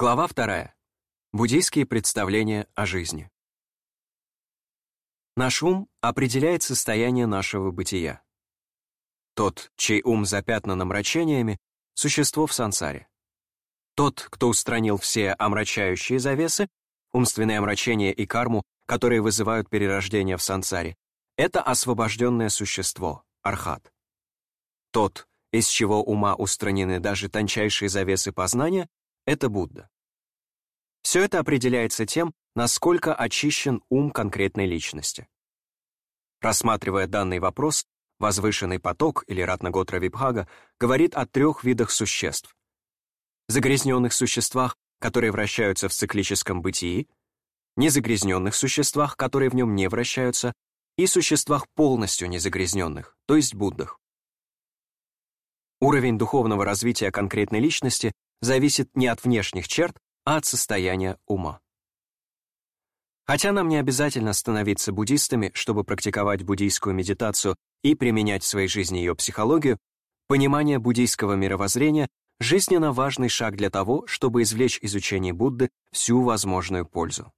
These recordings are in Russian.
Глава вторая. Буддийские представления о жизни. Наш ум определяет состояние нашего бытия. Тот, чей ум запятнан омрачениями, — существо в сансаре. Тот, кто устранил все омрачающие завесы, умственные омрачения и карму, которые вызывают перерождение в сансаре, это освобожденное существо, архат. Тот, из чего ума устранены даже тончайшие завесы познания, это Будда. Все это определяется тем, насколько очищен ум конкретной личности. Рассматривая данный вопрос, возвышенный поток или Ратнаготра Випхага говорит о трех видах существ. Загрязненных существах, которые вращаются в циклическом бытии, незагрязненных существах, которые в нем не вращаются, и существах полностью незагрязненных, то есть Буддах. Уровень духовного развития конкретной личности зависит не от внешних черт, а от состояния ума. Хотя нам не обязательно становиться буддистами, чтобы практиковать буддийскую медитацию и применять в своей жизни ее психологию, понимание буддийского мировоззрения — жизненно важный шаг для того, чтобы извлечь из учения Будды всю возможную пользу.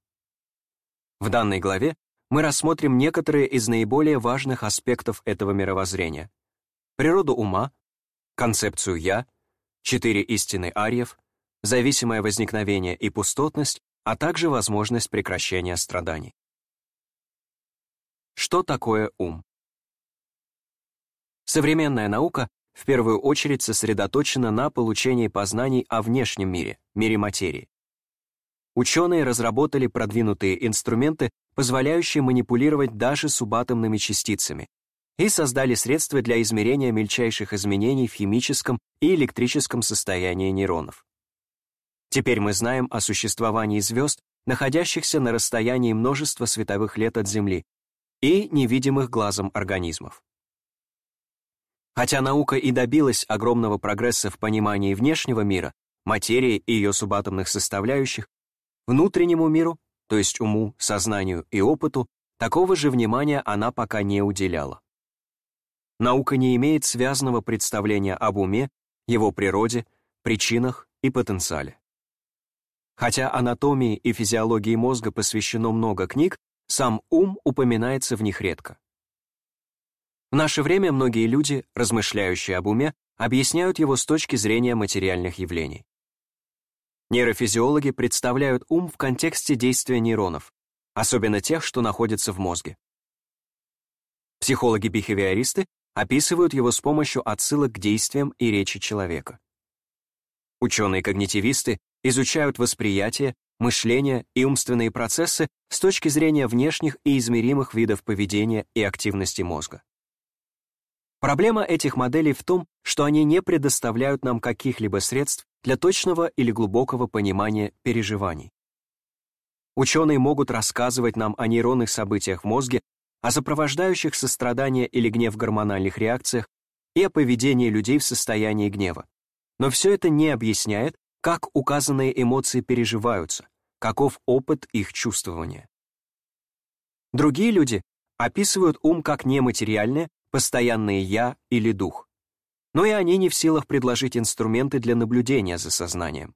В данной главе мы рассмотрим некоторые из наиболее важных аспектов этого мировоззрения. Природу ума, концепцию «я», четыре истины ариев, зависимое возникновение и пустотность, а также возможность прекращения страданий. Что такое ум? Современная наука в первую очередь сосредоточена на получении познаний о внешнем мире, мире материи. Ученые разработали продвинутые инструменты, позволяющие манипулировать даже субатомными частицами, и создали средства для измерения мельчайших изменений в химическом и электрическом состоянии нейронов. Теперь мы знаем о существовании звезд, находящихся на расстоянии множества световых лет от Земли, и невидимых глазом организмов. Хотя наука и добилась огромного прогресса в понимании внешнего мира, материи и ее субатомных составляющих, внутреннему миру, то есть уму, сознанию и опыту, такого же внимания она пока не уделяла. Наука не имеет связанного представления об уме, его природе, причинах и потенциале. Хотя анатомии и физиологии мозга посвящено много книг, сам ум упоминается в них редко. В наше время многие люди, размышляющие об уме, объясняют его с точки зрения материальных явлений. Нейрофизиологи представляют ум в контексте действия нейронов, особенно тех, что находятся в мозге. Психологи-бихевиористы описывают его с помощью отсылок к действиям и речи человека. Ученые-когнитивисты изучают восприятие, мышление и умственные процессы с точки зрения внешних и измеримых видов поведения и активности мозга. Проблема этих моделей в том, что они не предоставляют нам каких-либо средств для точного или глубокого понимания переживаний. Ученые могут рассказывать нам о нейронных событиях в мозге о сопровождающих сострадание или гнев гормональных реакциях и о поведении людей в состоянии гнева. Но все это не объясняет, как указанные эмоции переживаются, каков опыт их чувствования. Другие люди описывают ум как нематериальное, постоянное «я» или «дух». Но и они не в силах предложить инструменты для наблюдения за сознанием.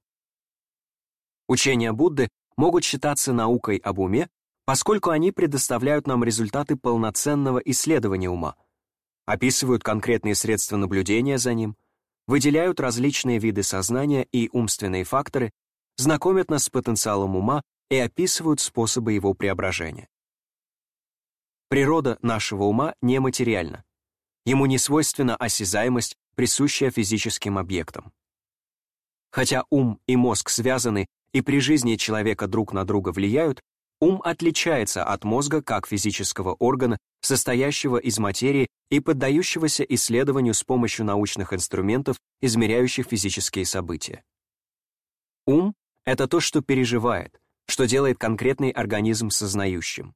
Учения Будды могут считаться наукой об уме, поскольку они предоставляют нам результаты полноценного исследования ума, описывают конкретные средства наблюдения за ним, выделяют различные виды сознания и умственные факторы, знакомят нас с потенциалом ума и описывают способы его преображения. Природа нашего ума нематериальна. Ему не свойственна осязаемость, присущая физическим объектам. Хотя ум и мозг связаны и при жизни человека друг на друга влияют, Ум отличается от мозга как физического органа, состоящего из материи и поддающегося исследованию с помощью научных инструментов, измеряющих физические события. Ум — это то, что переживает, что делает конкретный организм сознающим.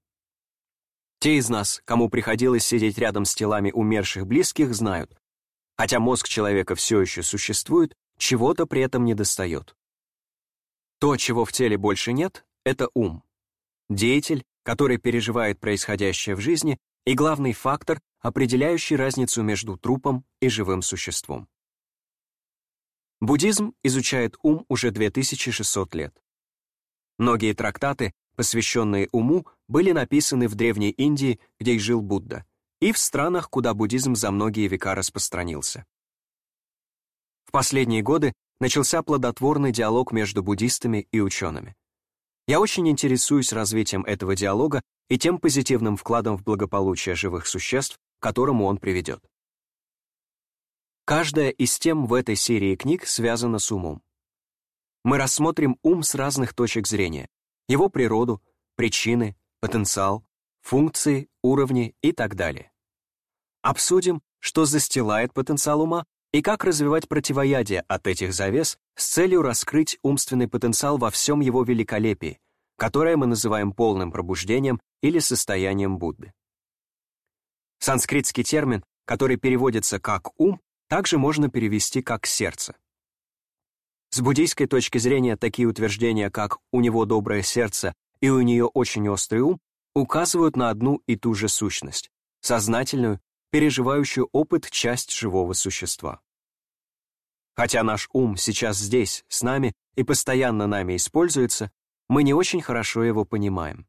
Те из нас, кому приходилось сидеть рядом с телами умерших близких, знают, хотя мозг человека все еще существует, чего-то при этом недостает. То, чего в теле больше нет, — это ум деятель, который переживает происходящее в жизни, и главный фактор, определяющий разницу между трупом и живым существом. Буддизм изучает ум уже 2600 лет. Многие трактаты, посвященные уму, были написаны в Древней Индии, где и жил Будда, и в странах, куда буддизм за многие века распространился. В последние годы начался плодотворный диалог между буддистами и учеными. Я очень интересуюсь развитием этого диалога и тем позитивным вкладом в благополучие живых существ, к которому он приведет. Каждая из тем в этой серии книг связана с умом. Мы рассмотрим ум с разных точек зрения, его природу, причины, потенциал, функции, уровни и так далее. Обсудим, что застилает потенциал ума и как развивать противоядие от этих завес с целью раскрыть умственный потенциал во всем его великолепии, которое мы называем полным пробуждением или состоянием Будды. Санскритский термин, который переводится как «ум», также можно перевести как «сердце». С буддийской точки зрения такие утверждения, как «у него доброе сердце» и «у нее очень острый ум» указывают на одну и ту же сущность — сознательную, переживающую опыт часть живого существа. Хотя наш ум сейчас здесь, с нами, и постоянно нами используется, мы не очень хорошо его понимаем.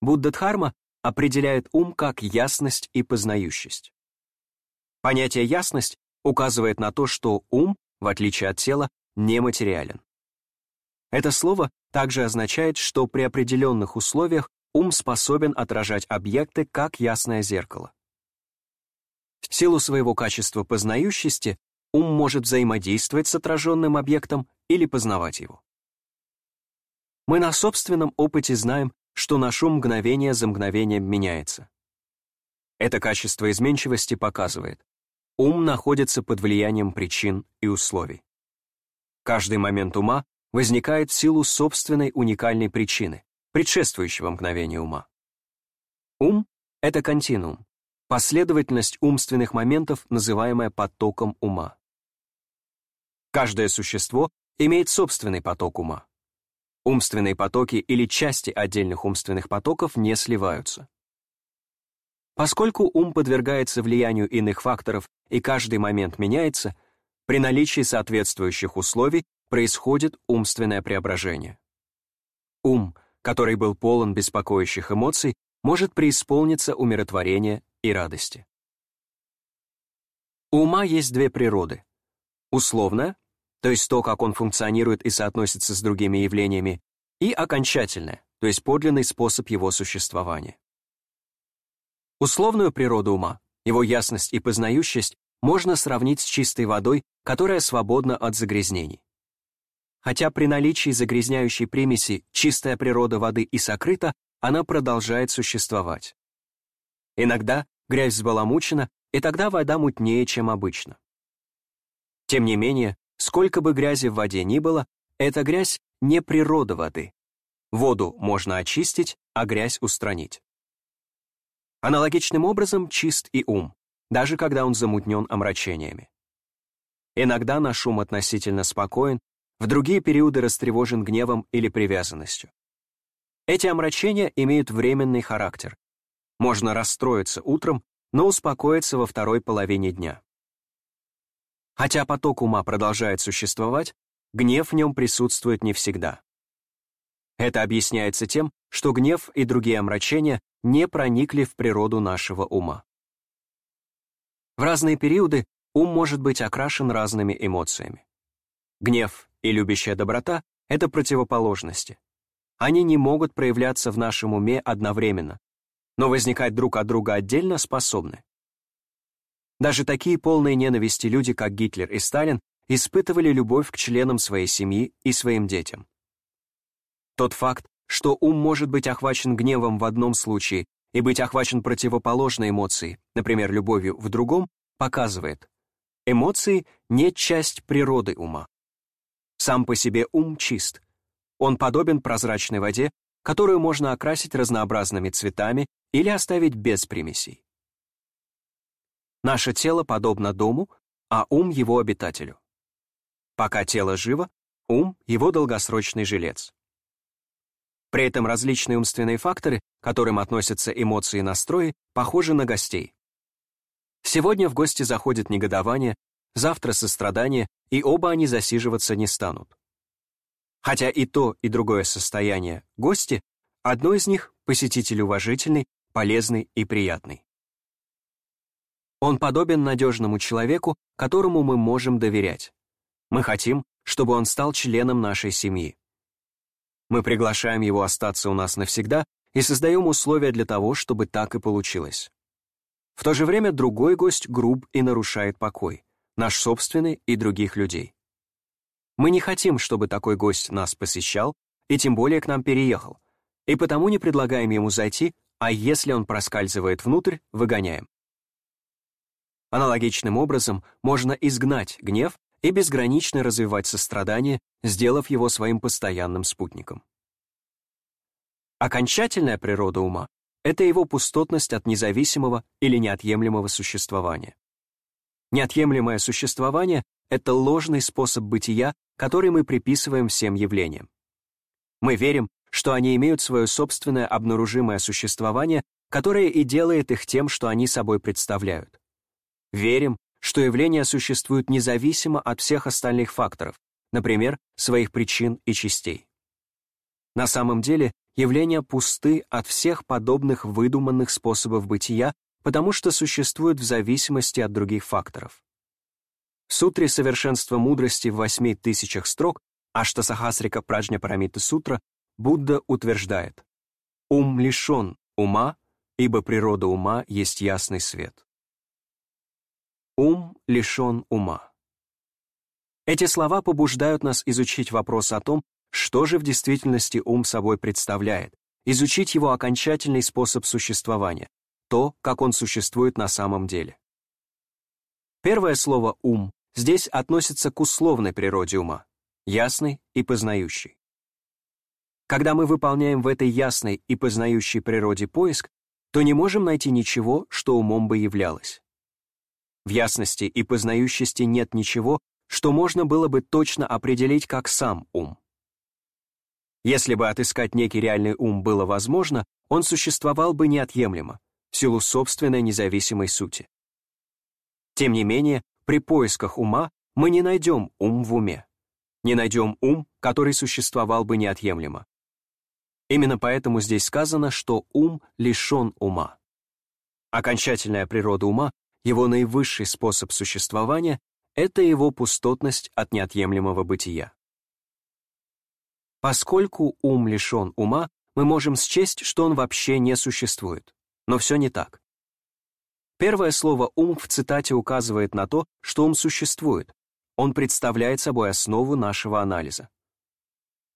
Будда Дхарма определяет ум как ясность и познающесть. Понятие «ясность» указывает на то, что ум, в отличие от тела, нематериален. Это слово также означает, что при определенных условиях ум способен отражать объекты как ясное зеркало. В силу своего качества познающести ум может взаимодействовать с отраженным объектом или познавать его. Мы на собственном опыте знаем, что наш ум мгновение за мгновением меняется. Это качество изменчивости показывает, Ум находится под влиянием причин и условий. Каждый момент ума возникает в силу собственной уникальной причины, предшествующего мгновению ума. Ум — это континуум, последовательность умственных моментов, называемая потоком ума. Каждое существо имеет собственный поток ума. Умственные потоки или части отдельных умственных потоков не сливаются. Поскольку ум подвергается влиянию иных факторов и каждый момент меняется, при наличии соответствующих условий происходит умственное преображение. Ум, который был полон беспокоящих эмоций, может преисполниться умиротворения и радости. У ума есть две природы. Условная, то есть то, как он функционирует и соотносится с другими явлениями, и окончательная, то есть подлинный способ его существования. Условную природу ума, его ясность и познающесть, можно сравнить с чистой водой, которая свободна от загрязнений. Хотя при наличии загрязняющей примеси чистая природа воды и сокрыта, она продолжает существовать. Иногда грязь взбаламучена, и тогда вода мутнее, чем обычно. Тем не менее, сколько бы грязи в воде ни было, эта грязь не природа воды. Воду можно очистить, а грязь устранить. Аналогичным образом чист и ум, даже когда он замутнен омрачениями. Иногда наш ум относительно спокоен, в другие периоды растревожен гневом или привязанностью. Эти омрачения имеют временный характер. Можно расстроиться утром, но успокоиться во второй половине дня. Хотя поток ума продолжает существовать, гнев в нем присутствует не всегда. Это объясняется тем, что гнев и другие омрачения не проникли в природу нашего ума. В разные периоды ум может быть окрашен разными эмоциями. Гнев и любящая доброта — это противоположности. Они не могут проявляться в нашем уме одновременно, но возникать друг от друга отдельно способны. Даже такие полные ненависти люди, как Гитлер и Сталин, испытывали любовь к членам своей семьи и своим детям. Тот факт, что ум может быть охвачен гневом в одном случае и быть охвачен противоположной эмоцией, например, любовью в другом, показывает, эмоции не часть природы ума. Сам по себе ум чист. Он подобен прозрачной воде, которую можно окрасить разнообразными цветами или оставить без примесей. Наше тело подобно дому, а ум его обитателю. Пока тело живо, ум — его долгосрочный жилец. При этом различные умственные факторы, к которым относятся эмоции и настрои, похожи на гостей. Сегодня в гости заходит негодование, завтра сострадание, и оба они засиживаться не станут. Хотя и то, и другое состояние — гости, одно из них — посетитель уважительный, полезный и приятный. Он подобен надежному человеку, которому мы можем доверять. Мы хотим, чтобы он стал членом нашей семьи. Мы приглашаем его остаться у нас навсегда и создаем условия для того, чтобы так и получилось. В то же время другой гость груб и нарушает покой, наш собственный и других людей. Мы не хотим, чтобы такой гость нас посещал и тем более к нам переехал, и потому не предлагаем ему зайти, а если он проскальзывает внутрь, выгоняем. Аналогичным образом можно изгнать гнев и безгранично развивать сострадание, сделав его своим постоянным спутником. Окончательная природа ума — это его пустотность от независимого или неотъемлемого существования. Неотъемлемое существование — это ложный способ бытия, который мы приписываем всем явлениям. Мы верим, что они имеют свое собственное обнаружимое существование, которое и делает их тем, что они собой представляют. Верим, что явления существуют независимо от всех остальных факторов, например, своих причин и частей. На самом деле, явления пусты от всех подобных выдуманных способов бытия, потому что существуют в зависимости от других факторов. В сутре «Совершенство мудрости» в восьми тысячах строк Аштасахасрика Праджня Парамиты Сутра Будда утверждает «Ум лишен ума, ибо природа ума есть ясный свет». Ум лишен ума. Эти слова побуждают нас изучить вопрос о том, что же в действительности ум собой представляет, изучить его окончательный способ существования, то, как он существует на самом деле. Первое слово «ум» здесь относится к условной природе ума, ясной и познающей. Когда мы выполняем в этой ясной и познающей природе поиск, то не можем найти ничего, что умом бы являлось. В ясности и познающести нет ничего, что можно было бы точно определить как сам ум. Если бы отыскать некий реальный ум было возможно, он существовал бы неотъемлемо, в силу собственной независимой сути. Тем не менее, при поисках ума мы не найдем ум в уме, не найдем ум, который существовал бы неотъемлемо. Именно поэтому здесь сказано, что ум лишен ума. Окончательная природа ума, его наивысший способ существования — это его пустотность от неотъемлемого бытия. Поскольку ум лишен ума, мы можем счесть, что он вообще не существует. Но все не так. Первое слово «ум» в цитате указывает на то, что ум существует. Он представляет собой основу нашего анализа.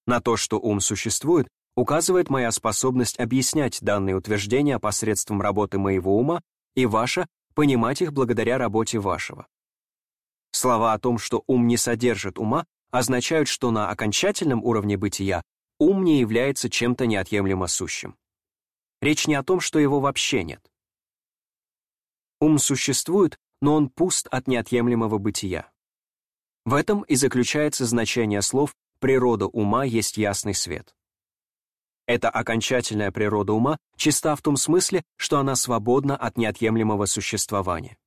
На то, что ум существует, указывает моя способность объяснять данные утверждения посредством работы моего ума и ваша понимать их благодаря работе вашего. Слова о том, что ум не содержит ума, означают, что на окончательном уровне бытия ум не является чем-то неотъемлемо сущим. Речь не о том, что его вообще нет. Ум существует, но он пуст от неотъемлемого бытия. В этом и заключается значение слов «природа ума есть ясный свет». Эта окончательная природа ума чиста в том смысле, что она свободна от неотъемлемого существования.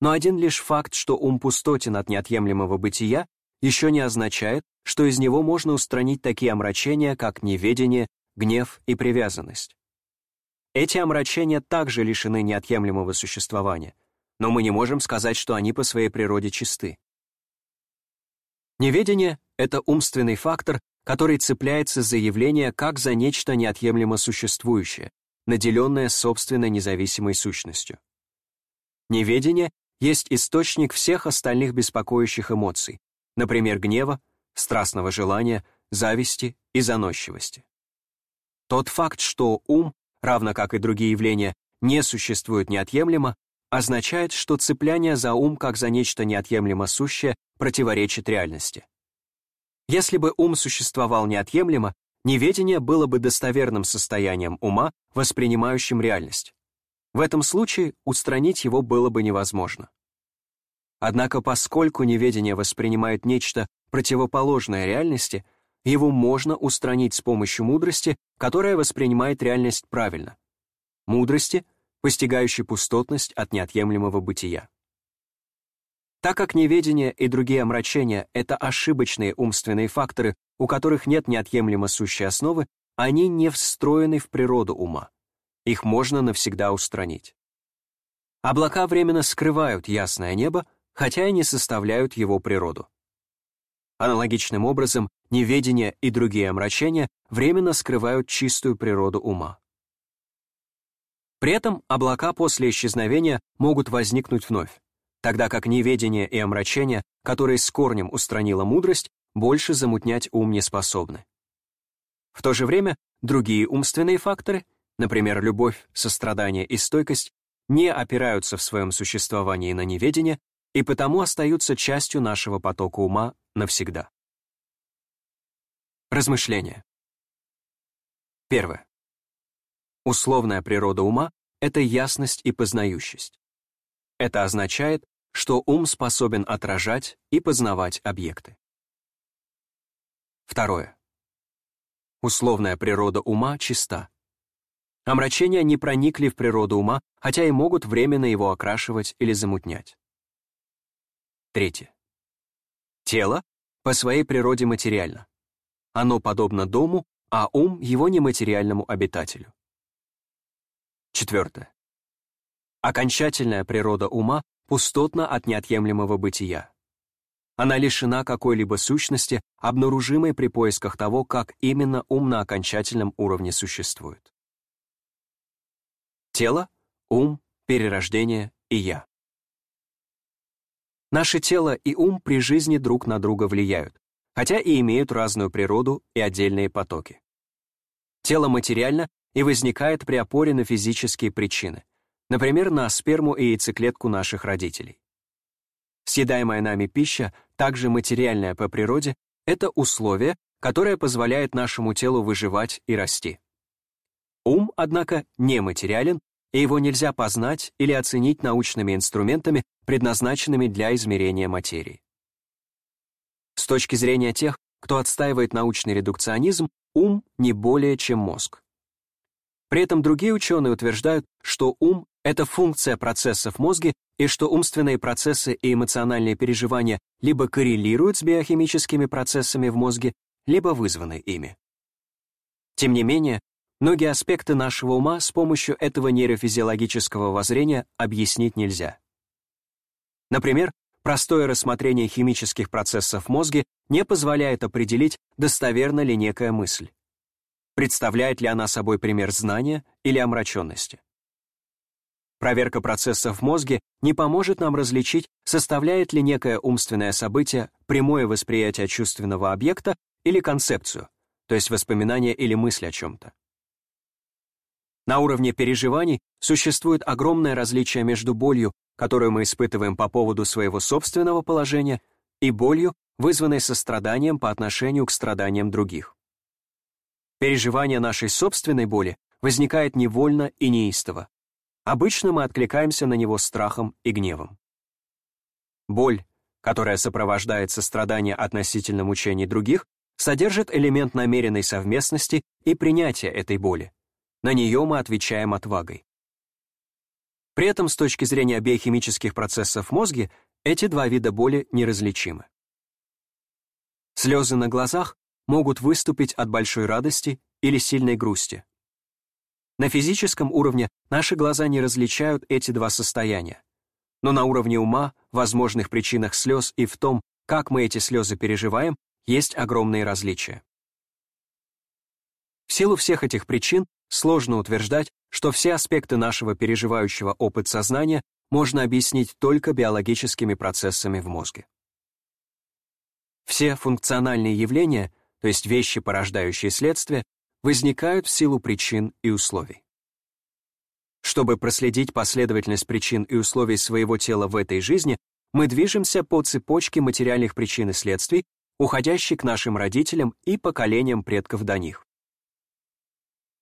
Но один лишь факт, что ум пустотен от неотъемлемого бытия, еще не означает, что из него можно устранить такие омрачения, как неведение, гнев и привязанность. Эти омрачения также лишены неотъемлемого существования, но мы не можем сказать, что они по своей природе чисты. Неведение — это умственный фактор, который цепляется за явление как за нечто неотъемлемо существующее, наделенное собственной независимой сущностью. Неведение есть источник всех остальных беспокоящих эмоций, например, гнева, страстного желания, зависти и заносчивости. Тот факт, что ум равно как и другие явления, не существуют неотъемлемо, означает, что цепляние за ум как за нечто неотъемлемо сущее противоречит реальности. Если бы ум существовал неотъемлемо, неведение было бы достоверным состоянием ума, воспринимающим реальность. В этом случае устранить его было бы невозможно. Однако поскольку неведение воспринимает нечто противоположное реальности, его можно устранить с помощью мудрости, которая воспринимает реальность правильно. Мудрости, постигающей пустотность от неотъемлемого бытия. Так как неведение и другие омрачения — это ошибочные умственные факторы, у которых нет неотъемлемо сущей основы, они не встроены в природу ума. Их можно навсегда устранить. Облака временно скрывают ясное небо, хотя и не составляют его природу. Аналогичным образом, неведение и другие омрачения временно скрывают чистую природу ума. При этом облака после исчезновения могут возникнуть вновь, тогда как неведение и омрачение, которые с корнем устранила мудрость, больше замутнять ум не способны. В то же время другие умственные факторы, например, любовь, сострадание и стойкость, не опираются в своем существовании на неведение и потому остаются частью нашего потока ума навсегда. Размышления. Первое. Условная природа ума — это ясность и познающесть. Это означает, что ум способен отражать и познавать объекты. Второе. Условная природа ума чиста. Омрачения не проникли в природу ума, хотя и могут временно его окрашивать или замутнять. Третье. Тело по своей природе материально. Оно подобно дому, а ум — его нематериальному обитателю. Четвертое. Окончательная природа ума пустотна от неотъемлемого бытия. Она лишена какой-либо сущности, обнаружимой при поисках того, как именно ум на окончательном уровне существует. Тело, ум, перерождение и я. Наше тело и ум при жизни друг на друга влияют, хотя и имеют разную природу и отдельные потоки. Тело материально и возникает при опоре на физические причины, например, на сперму и яйцеклетку наших родителей. Съедаемая нами пища, также материальная по природе, это условие, которое позволяет нашему телу выживать и расти. Ум, однако, нематериален, и его нельзя познать или оценить научными инструментами, предназначенными для измерения материи. С точки зрения тех, кто отстаивает научный редукционизм, ум не более чем мозг. При этом другие ученые утверждают, что ум — это функция процессов мозга и что умственные процессы и эмоциональные переживания либо коррелируют с биохимическими процессами в мозге, либо вызваны ими. Тем не менее, многие аспекты нашего ума с помощью этого нейрофизиологического воззрения объяснить нельзя. Например, простое рассмотрение химических процессов в мозге не позволяет определить, достоверна ли некая мысль. Представляет ли она собой пример знания или омраченности? Проверка процессов в мозге не поможет нам различить, составляет ли некое умственное событие прямое восприятие чувственного объекта или концепцию, то есть воспоминание или мысль о чем-то. На уровне переживаний существует огромное различие между болью, которую мы испытываем по поводу своего собственного положения, и болью, вызванной состраданием по отношению к страданиям других. Переживание нашей собственной боли возникает невольно и неистово. Обычно мы откликаемся на него страхом и гневом. Боль, которая сопровождает сострадание относительно мучений других, содержит элемент намеренной совместности и принятия этой боли. На нее мы отвечаем отвагой. При этом с точки зрения биохимических процессов в эти два вида боли неразличимы. Слезы на глазах могут выступить от большой радости или сильной грусти. На физическом уровне наши глаза не различают эти два состояния. Но на уровне ума, возможных причинах слез и в том, как мы эти слезы переживаем, есть огромные различия. В силу всех этих причин сложно утверждать, что все аспекты нашего переживающего опыт сознания можно объяснить только биологическими процессами в мозге. Все функциональные явления то есть вещи, порождающие следствие, возникают в силу причин и условий. Чтобы проследить последовательность причин и условий своего тела в этой жизни, мы движемся по цепочке материальных причин и следствий, уходящей к нашим родителям и поколениям предков до них.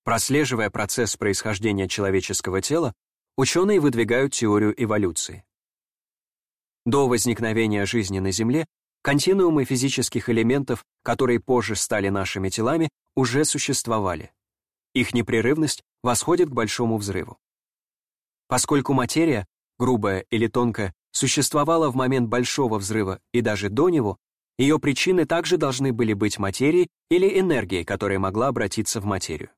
Прослеживая процесс происхождения человеческого тела, ученые выдвигают теорию эволюции. До возникновения жизни на Земле Континуумы физических элементов, которые позже стали нашими телами, уже существовали. Их непрерывность восходит к большому взрыву. Поскольку материя, грубая или тонкая, существовала в момент Большого взрыва и даже до него, ее причины также должны были быть материей или энергией, которая могла обратиться в материю.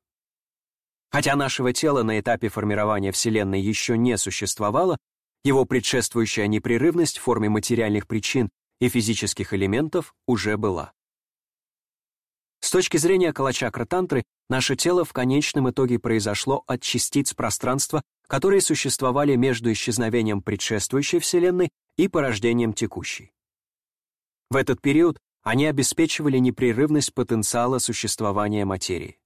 Хотя нашего тела на этапе формирования Вселенной еще не существовало, его предшествующая непрерывность в форме материальных причин и физических элементов уже была. С точки зрения Калачакра-тантры, наше тело в конечном итоге произошло от частиц пространства, которые существовали между исчезновением предшествующей Вселенной и порождением текущей. В этот период они обеспечивали непрерывность потенциала существования материи.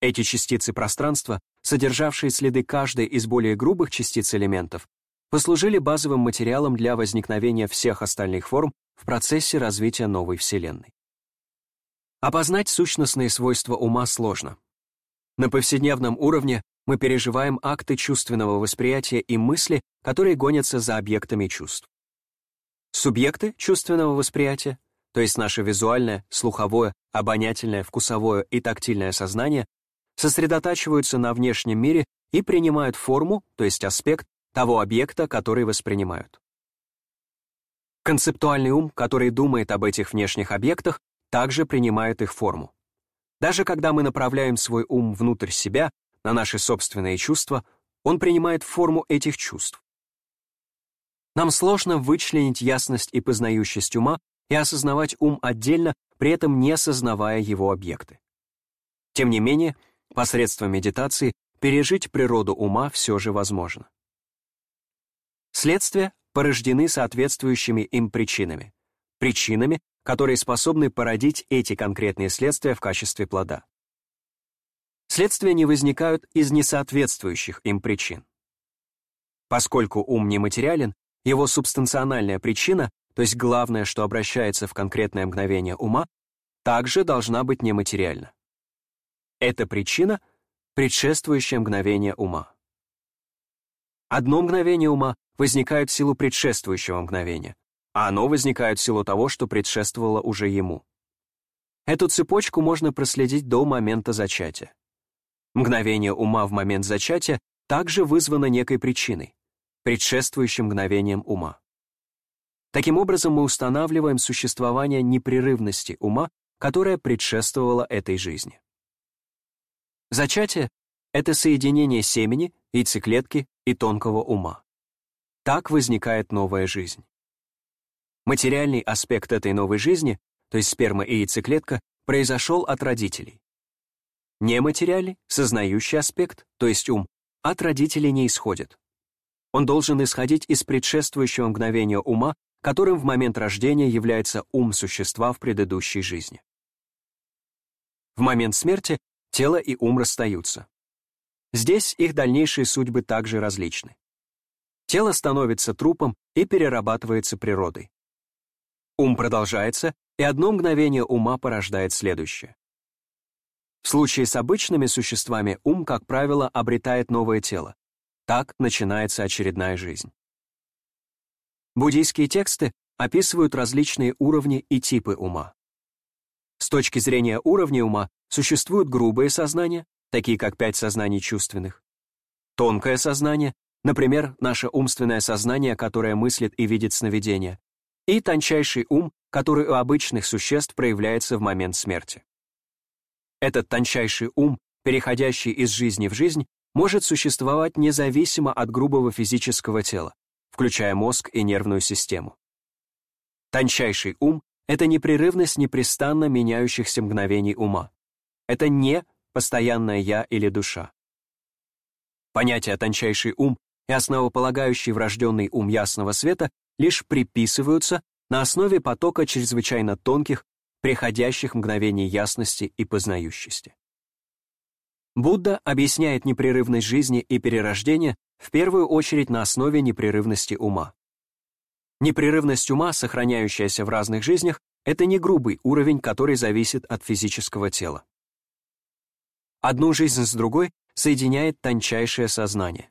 Эти частицы пространства, содержавшие следы каждой из более грубых частиц элементов, послужили базовым материалом для возникновения всех остальных форм в процессе развития новой Вселенной. Опознать сущностные свойства ума сложно. На повседневном уровне мы переживаем акты чувственного восприятия и мысли, которые гонятся за объектами чувств. Субъекты чувственного восприятия, то есть наше визуальное, слуховое, обонятельное, вкусовое и тактильное сознание, сосредотачиваются на внешнем мире и принимают форму, то есть аспект, того объекта, который воспринимают. Концептуальный ум, который думает об этих внешних объектах, также принимает их форму. Даже когда мы направляем свой ум внутрь себя, на наши собственные чувства, он принимает форму этих чувств. Нам сложно вычленить ясность и познающесть ума и осознавать ум отдельно, при этом не осознавая его объекты. Тем не менее, Посредством медитации пережить природу ума все же возможно. Следствия порождены соответствующими им причинами. Причинами, которые способны породить эти конкретные следствия в качестве плода. Следствия не возникают из несоответствующих им причин. Поскольку ум нематериален, его субстанциональная причина, то есть главное, что обращается в конкретное мгновение ума, также должна быть нематериальна. Это причина, предшествующая мгновение ума. Одно мгновение ума возникает в силу предшествующего мгновения, а оно возникает в силу того, что предшествовало уже ему. Эту цепочку можно проследить до момента зачатия. Мгновение ума в момент зачатия также вызвано некой причиной, предшествующим мгновением ума. Таким образом, мы устанавливаем существование непрерывности ума, которая предшествовала этой жизни. Зачатие — это соединение семени, яйцеклетки и тонкого ума. Так возникает новая жизнь. Материальный аспект этой новой жизни, то есть сперма и яйцеклетка, произошел от родителей. Нематериальный, сознающий аспект, то есть ум, от родителей не исходит. Он должен исходить из предшествующего мгновения ума, которым в момент рождения является ум существа в предыдущей жизни. В момент смерти тело и ум расстаются. Здесь их дальнейшие судьбы также различны. Тело становится трупом и перерабатывается природой. Ум продолжается, и одно мгновение ума порождает следующее. В случае с обычными существами ум, как правило, обретает новое тело. Так начинается очередная жизнь. Буддийские тексты описывают различные уровни и типы ума. С точки зрения уровня ума Существуют грубые сознания, такие как пять сознаний чувственных. Тонкое сознание, например, наше умственное сознание, которое мыслит и видит сновидения. И тончайший ум, который у обычных существ проявляется в момент смерти. Этот тончайший ум, переходящий из жизни в жизнь, может существовать независимо от грубого физического тела, включая мозг и нервную систему. Тончайший ум — это непрерывность непрестанно меняющихся мгновений ума. Это не постоянное «я» или душа. Понятия «тончайший ум» и основополагающий врожденный ум ясного света лишь приписываются на основе потока чрезвычайно тонких, приходящих мгновений ясности и познающести. Будда объясняет непрерывность жизни и перерождения в первую очередь на основе непрерывности ума. Непрерывность ума, сохраняющаяся в разных жизнях, это не грубый уровень, который зависит от физического тела. Одну жизнь с другой соединяет тончайшее сознание.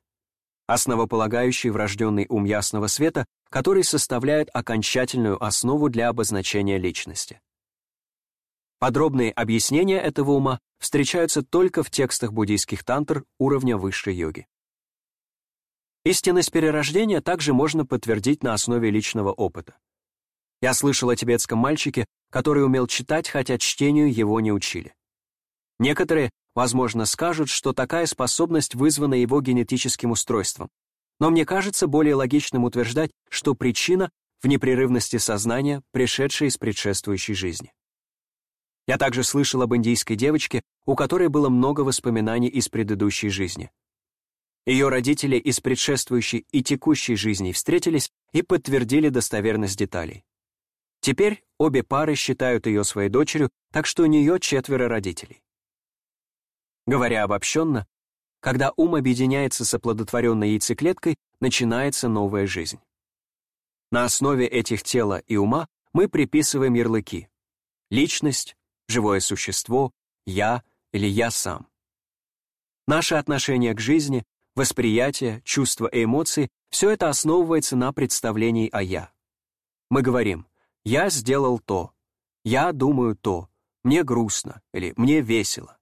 Основополагающий врожденный ум ясного света, который составляет окончательную основу для обозначения личности. Подробные объяснения этого ума встречаются только в текстах буддийских тантр уровня высшей йоги. Истинность перерождения также можно подтвердить на основе личного опыта. Я слышал о тибетском мальчике, который умел читать, хотя чтению его не учили. Некоторые, возможно, скажут, что такая способность вызвана его генетическим устройством. Но мне кажется более логичным утверждать, что причина в непрерывности сознания, пришедшей из предшествующей жизни. Я также слышал об индийской девочке, у которой было много воспоминаний из предыдущей жизни. Ее родители из предшествующей и текущей жизни встретились и подтвердили достоверность деталей. Теперь обе пары считают ее своей дочерью, так что у нее четверо родителей. Говоря обобщенно, когда ум объединяется с оплодотворенной яйцеклеткой, начинается новая жизнь. На основе этих тела и ума мы приписываем ярлыки — личность, живое существо, я или я сам. Наше отношение к жизни, восприятие, чувства и эмоции — все это основывается на представлении о «я». Мы говорим «я сделал то», «я думаю то», «мне грустно» или «мне весело».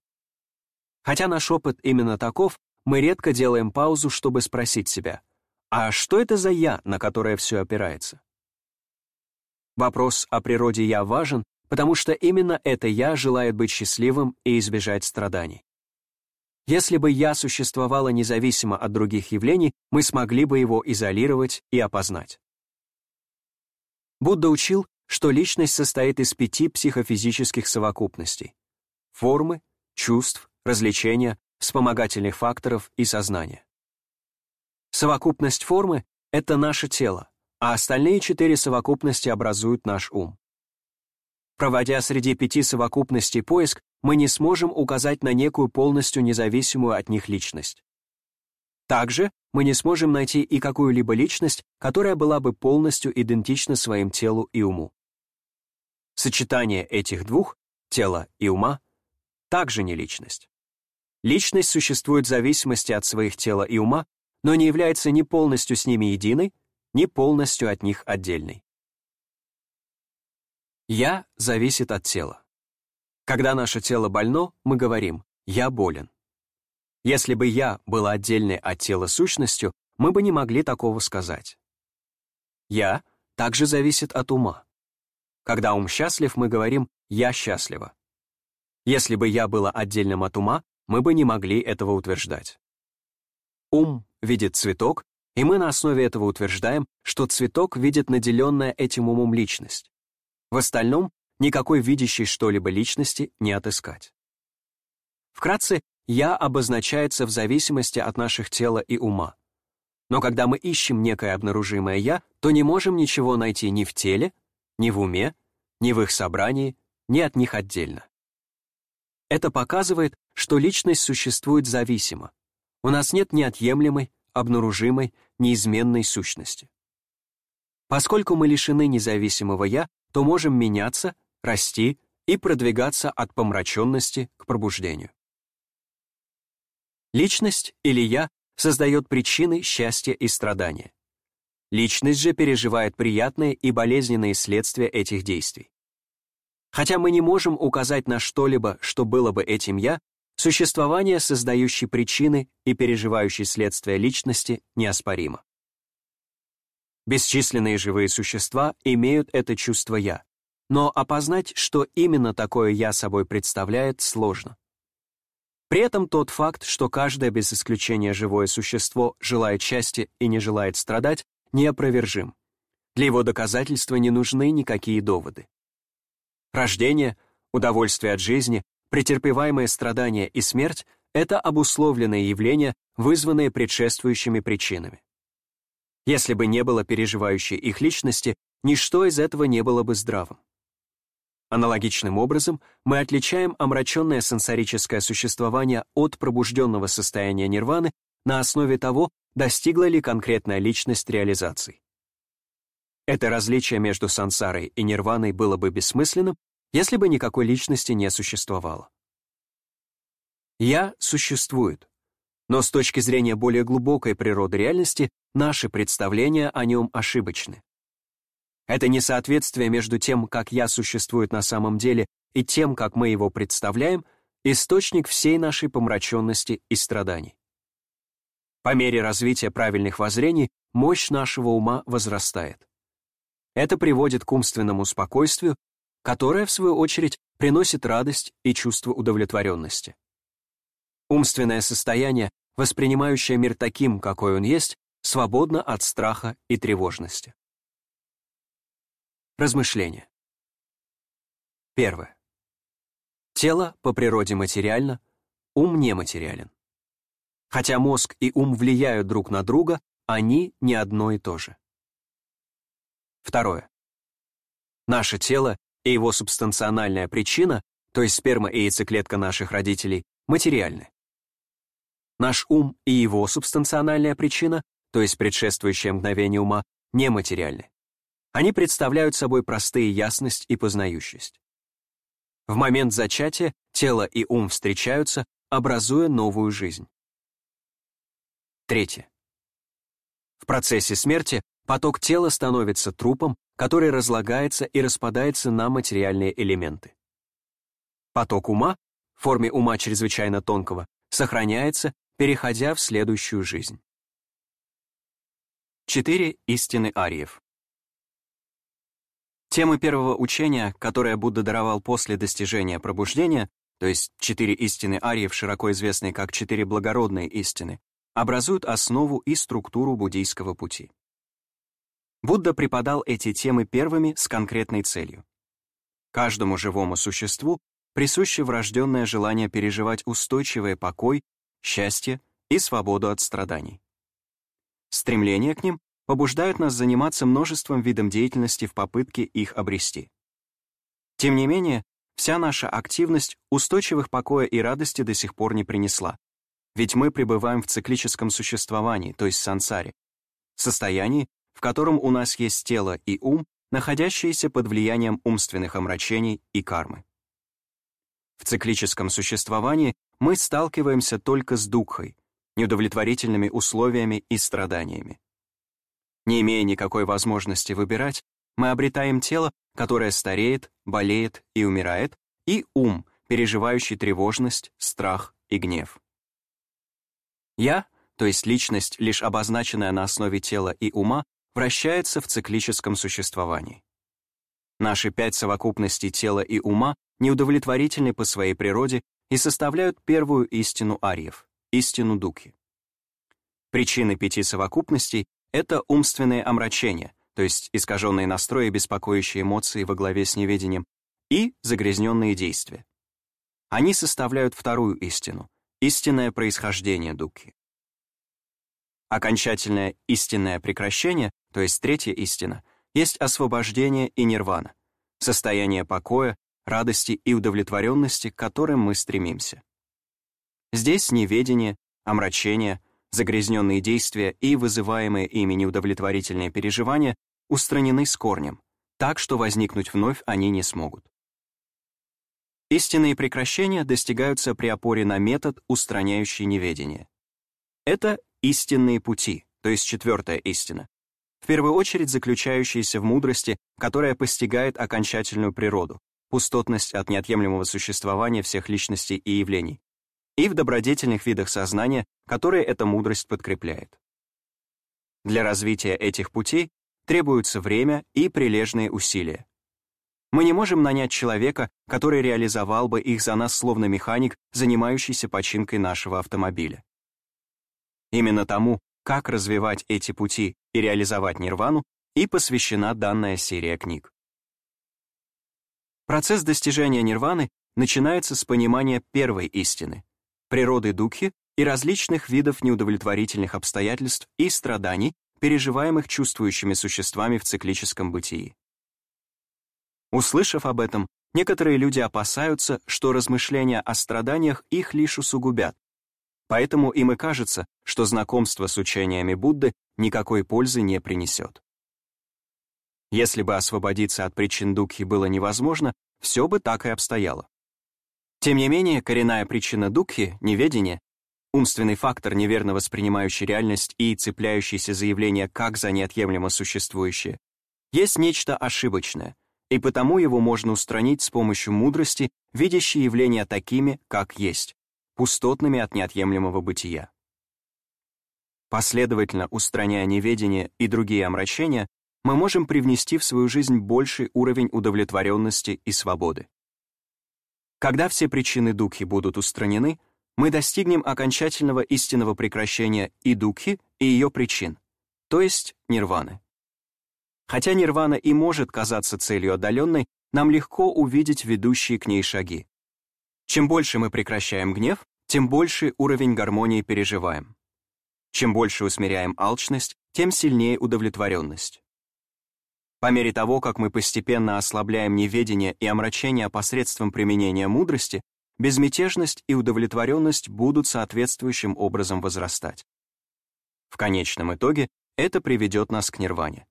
Хотя наш опыт именно таков, мы редко делаем паузу, чтобы спросить себя — а что это за «я», на которое все опирается? Вопрос о природе «я» важен, потому что именно это «я» желает быть счастливым и избежать страданий. Если бы «я» существовало независимо от других явлений, мы смогли бы его изолировать и опознать. Будда учил, что личность состоит из пяти психофизических совокупностей — формы, чувств, развлечения, вспомогательных факторов и сознания. Совокупность формы — это наше тело, а остальные четыре совокупности образуют наш ум. Проводя среди пяти совокупностей поиск, мы не сможем указать на некую полностью независимую от них личность. Также мы не сможем найти и какую-либо личность, которая была бы полностью идентична своим телу и уму. Сочетание этих двух, тела и ума, также не личность. Личность существует в зависимости от своих тела и ума, но не является ни полностью с ними единой, ни полностью от них отдельной. «Я» зависит от тела. Когда наше тело больно, мы говорим «я болен». Если бы «я» было отдельной от тела сущностью, мы бы не могли такого сказать. «Я» также зависит от ума. Когда ум счастлив, мы говорим «я счастлива». Если бы «я» было отдельным от ума, мы бы не могли этого утверждать. Ум видит цветок, и мы на основе этого утверждаем, что цветок видит наделенная этим умом личность. В остальном никакой видящей что-либо личности не отыскать. Вкратце, «я» обозначается в зависимости от наших тела и ума. Но когда мы ищем некое обнаружимое «я», то не можем ничего найти ни в теле, ни в уме, ни в их собрании, ни от них отдельно. Это показывает, что личность существует зависимо, у нас нет неотъемлемой, обнаружимой, неизменной сущности. Поскольку мы лишены независимого «я», то можем меняться, расти и продвигаться от помраченности к пробуждению. Личность или «я» создает причины счастья и страдания. Личность же переживает приятные и болезненные следствия этих действий. Хотя мы не можем указать на что-либо, что было бы этим «я», Существование, создающей причины и переживающей следствия личности, неоспоримо. Бесчисленные живые существа имеют это чувство «я», но опознать, что именно такое «я» собой представляет, сложно. При этом тот факт, что каждое без исключения живое существо желает счастья и не желает страдать, неопровержим. Для его доказательства не нужны никакие доводы. Рождение, удовольствие от жизни, Претерпеваемые страдания и смерть — это обусловленные явления, вызванные предшествующими причинами. Если бы не было переживающей их личности, ничто из этого не было бы здравым. Аналогичным образом мы отличаем омраченное сенсорическое существование от пробужденного состояния нирваны на основе того, достигла ли конкретная личность реализации. Это различие между сансарой и нирваной было бы бессмысленным, если бы никакой личности не существовало. «Я» существует, но с точки зрения более глубокой природы реальности наши представления о нем ошибочны. Это несоответствие между тем, как «я» существует на самом деле, и тем, как мы его представляем, источник всей нашей помраченности и страданий. По мере развития правильных воззрений мощь нашего ума возрастает. Это приводит к умственному спокойствию, которое, в свою очередь, приносит радость и чувство удовлетворенности. Умственное состояние, воспринимающее мир таким, какой он есть, свободно от страха и тревожности. Размышления. Первое. Тело по природе материально, ум нематериален. Хотя мозг и ум влияют друг на друга, они не одно и то же. Второе. Наше тело и его субстанциональная причина, то есть сперма и яйцеклетка наших родителей, материальны. Наш ум и его субстанциональная причина, то есть предшествующее мгновение ума, нематериальны. Они представляют собой простые ясность и познающесть. В момент зачатия тело и ум встречаются, образуя новую жизнь. Третье. В процессе смерти поток тела становится трупом, который разлагается и распадается на материальные элементы. Поток ума, в форме ума чрезвычайно тонкого, сохраняется, переходя в следующую жизнь. Четыре истины ариев. Темы первого учения, которое Будда даровал после достижения пробуждения, то есть четыре истины ариев, широко известные как четыре благородные истины, образуют основу и структуру буддийского пути. Будда преподал эти темы первыми с конкретной целью. Каждому живому существу присуще врожденное желание переживать устойчивый покой, счастье и свободу от страданий. Стремление к ним побуждают нас заниматься множеством видом деятельности в попытке их обрести. Тем не менее, вся наша активность устойчивых покоя и радости до сих пор не принесла, ведь мы пребываем в циклическом существовании, то есть сансаре, состоянии, в котором у нас есть тело и ум, находящиеся под влиянием умственных омрачений и кармы. В циклическом существовании мы сталкиваемся только с духой, неудовлетворительными условиями и страданиями. Не имея никакой возможности выбирать, мы обретаем тело, которое стареет, болеет и умирает, и ум, переживающий тревожность, страх и гнев. Я, то есть личность, лишь обозначенная на основе тела и ума, вращается в циклическом существовании. Наши пять совокупностей тела и ума неудовлетворительны по своей природе и составляют первую истину ариев, истину Дуки. Причины пяти совокупностей — это умственные омрачения, то есть искаженные настрои, беспокоящие эмоции во главе с неведением, и загрязненные действия. Они составляют вторую истину — истинное происхождение Дуки. Окончательное истинное прекращение то есть третья истина, есть освобождение и нирвана, состояние покоя, радости и удовлетворенности, к которым мы стремимся. Здесь неведение, омрачение, загрязненные действия и вызываемые ими неудовлетворительные переживания устранены с корнем, так что возникнуть вновь они не смогут. Истинные прекращения достигаются при опоре на метод, устраняющий неведение. Это истинные пути, то есть четвертая истина, в первую очередь заключающиеся в мудрости, которая постигает окончательную природу, пустотность от неотъемлемого существования всех личностей и явлений, и в добродетельных видах сознания, которые эта мудрость подкрепляет. Для развития этих путей требуется время и прилежные усилия. Мы не можем нанять человека, который реализовал бы их за нас словно механик, занимающийся починкой нашего автомобиля. Именно тому, как развивать эти пути и реализовать нирвану, и посвящена данная серия книг. Процесс достижения нирваны начинается с понимания первой истины, природы духи и различных видов неудовлетворительных обстоятельств и страданий, переживаемых чувствующими существами в циклическом бытии. Услышав об этом, некоторые люди опасаются, что размышления о страданиях их лишь усугубят, Поэтому им и кажется, что знакомство с учениями Будды никакой пользы не принесет. Если бы освободиться от причин Дукхи было невозможно, все бы так и обстояло. Тем не менее, коренная причина Дукхи — неведение, умственный фактор, неверно воспринимающий реальность и цепляющийся за явление как за неотъемлемо существующее, есть нечто ошибочное, и потому его можно устранить с помощью мудрости, видящей явления такими, как есть, пустотными от неотъемлемого бытия. Последовательно устраняя неведение и другие омрачения, мы можем привнести в свою жизнь больший уровень удовлетворенности и свободы. Когда все причины духи будут устранены, мы достигнем окончательного истинного прекращения и духи, и ее причин, то есть нирваны. Хотя нирвана и может казаться целью отдаленной, нам легко увидеть ведущие к ней шаги. Чем больше мы прекращаем гнев, тем больше уровень гармонии переживаем. Чем больше усмиряем алчность, тем сильнее удовлетворенность. По мере того, как мы постепенно ослабляем неведение и омрачение посредством применения мудрости, безмятежность и удовлетворенность будут соответствующим образом возрастать. В конечном итоге это приведет нас к нирване.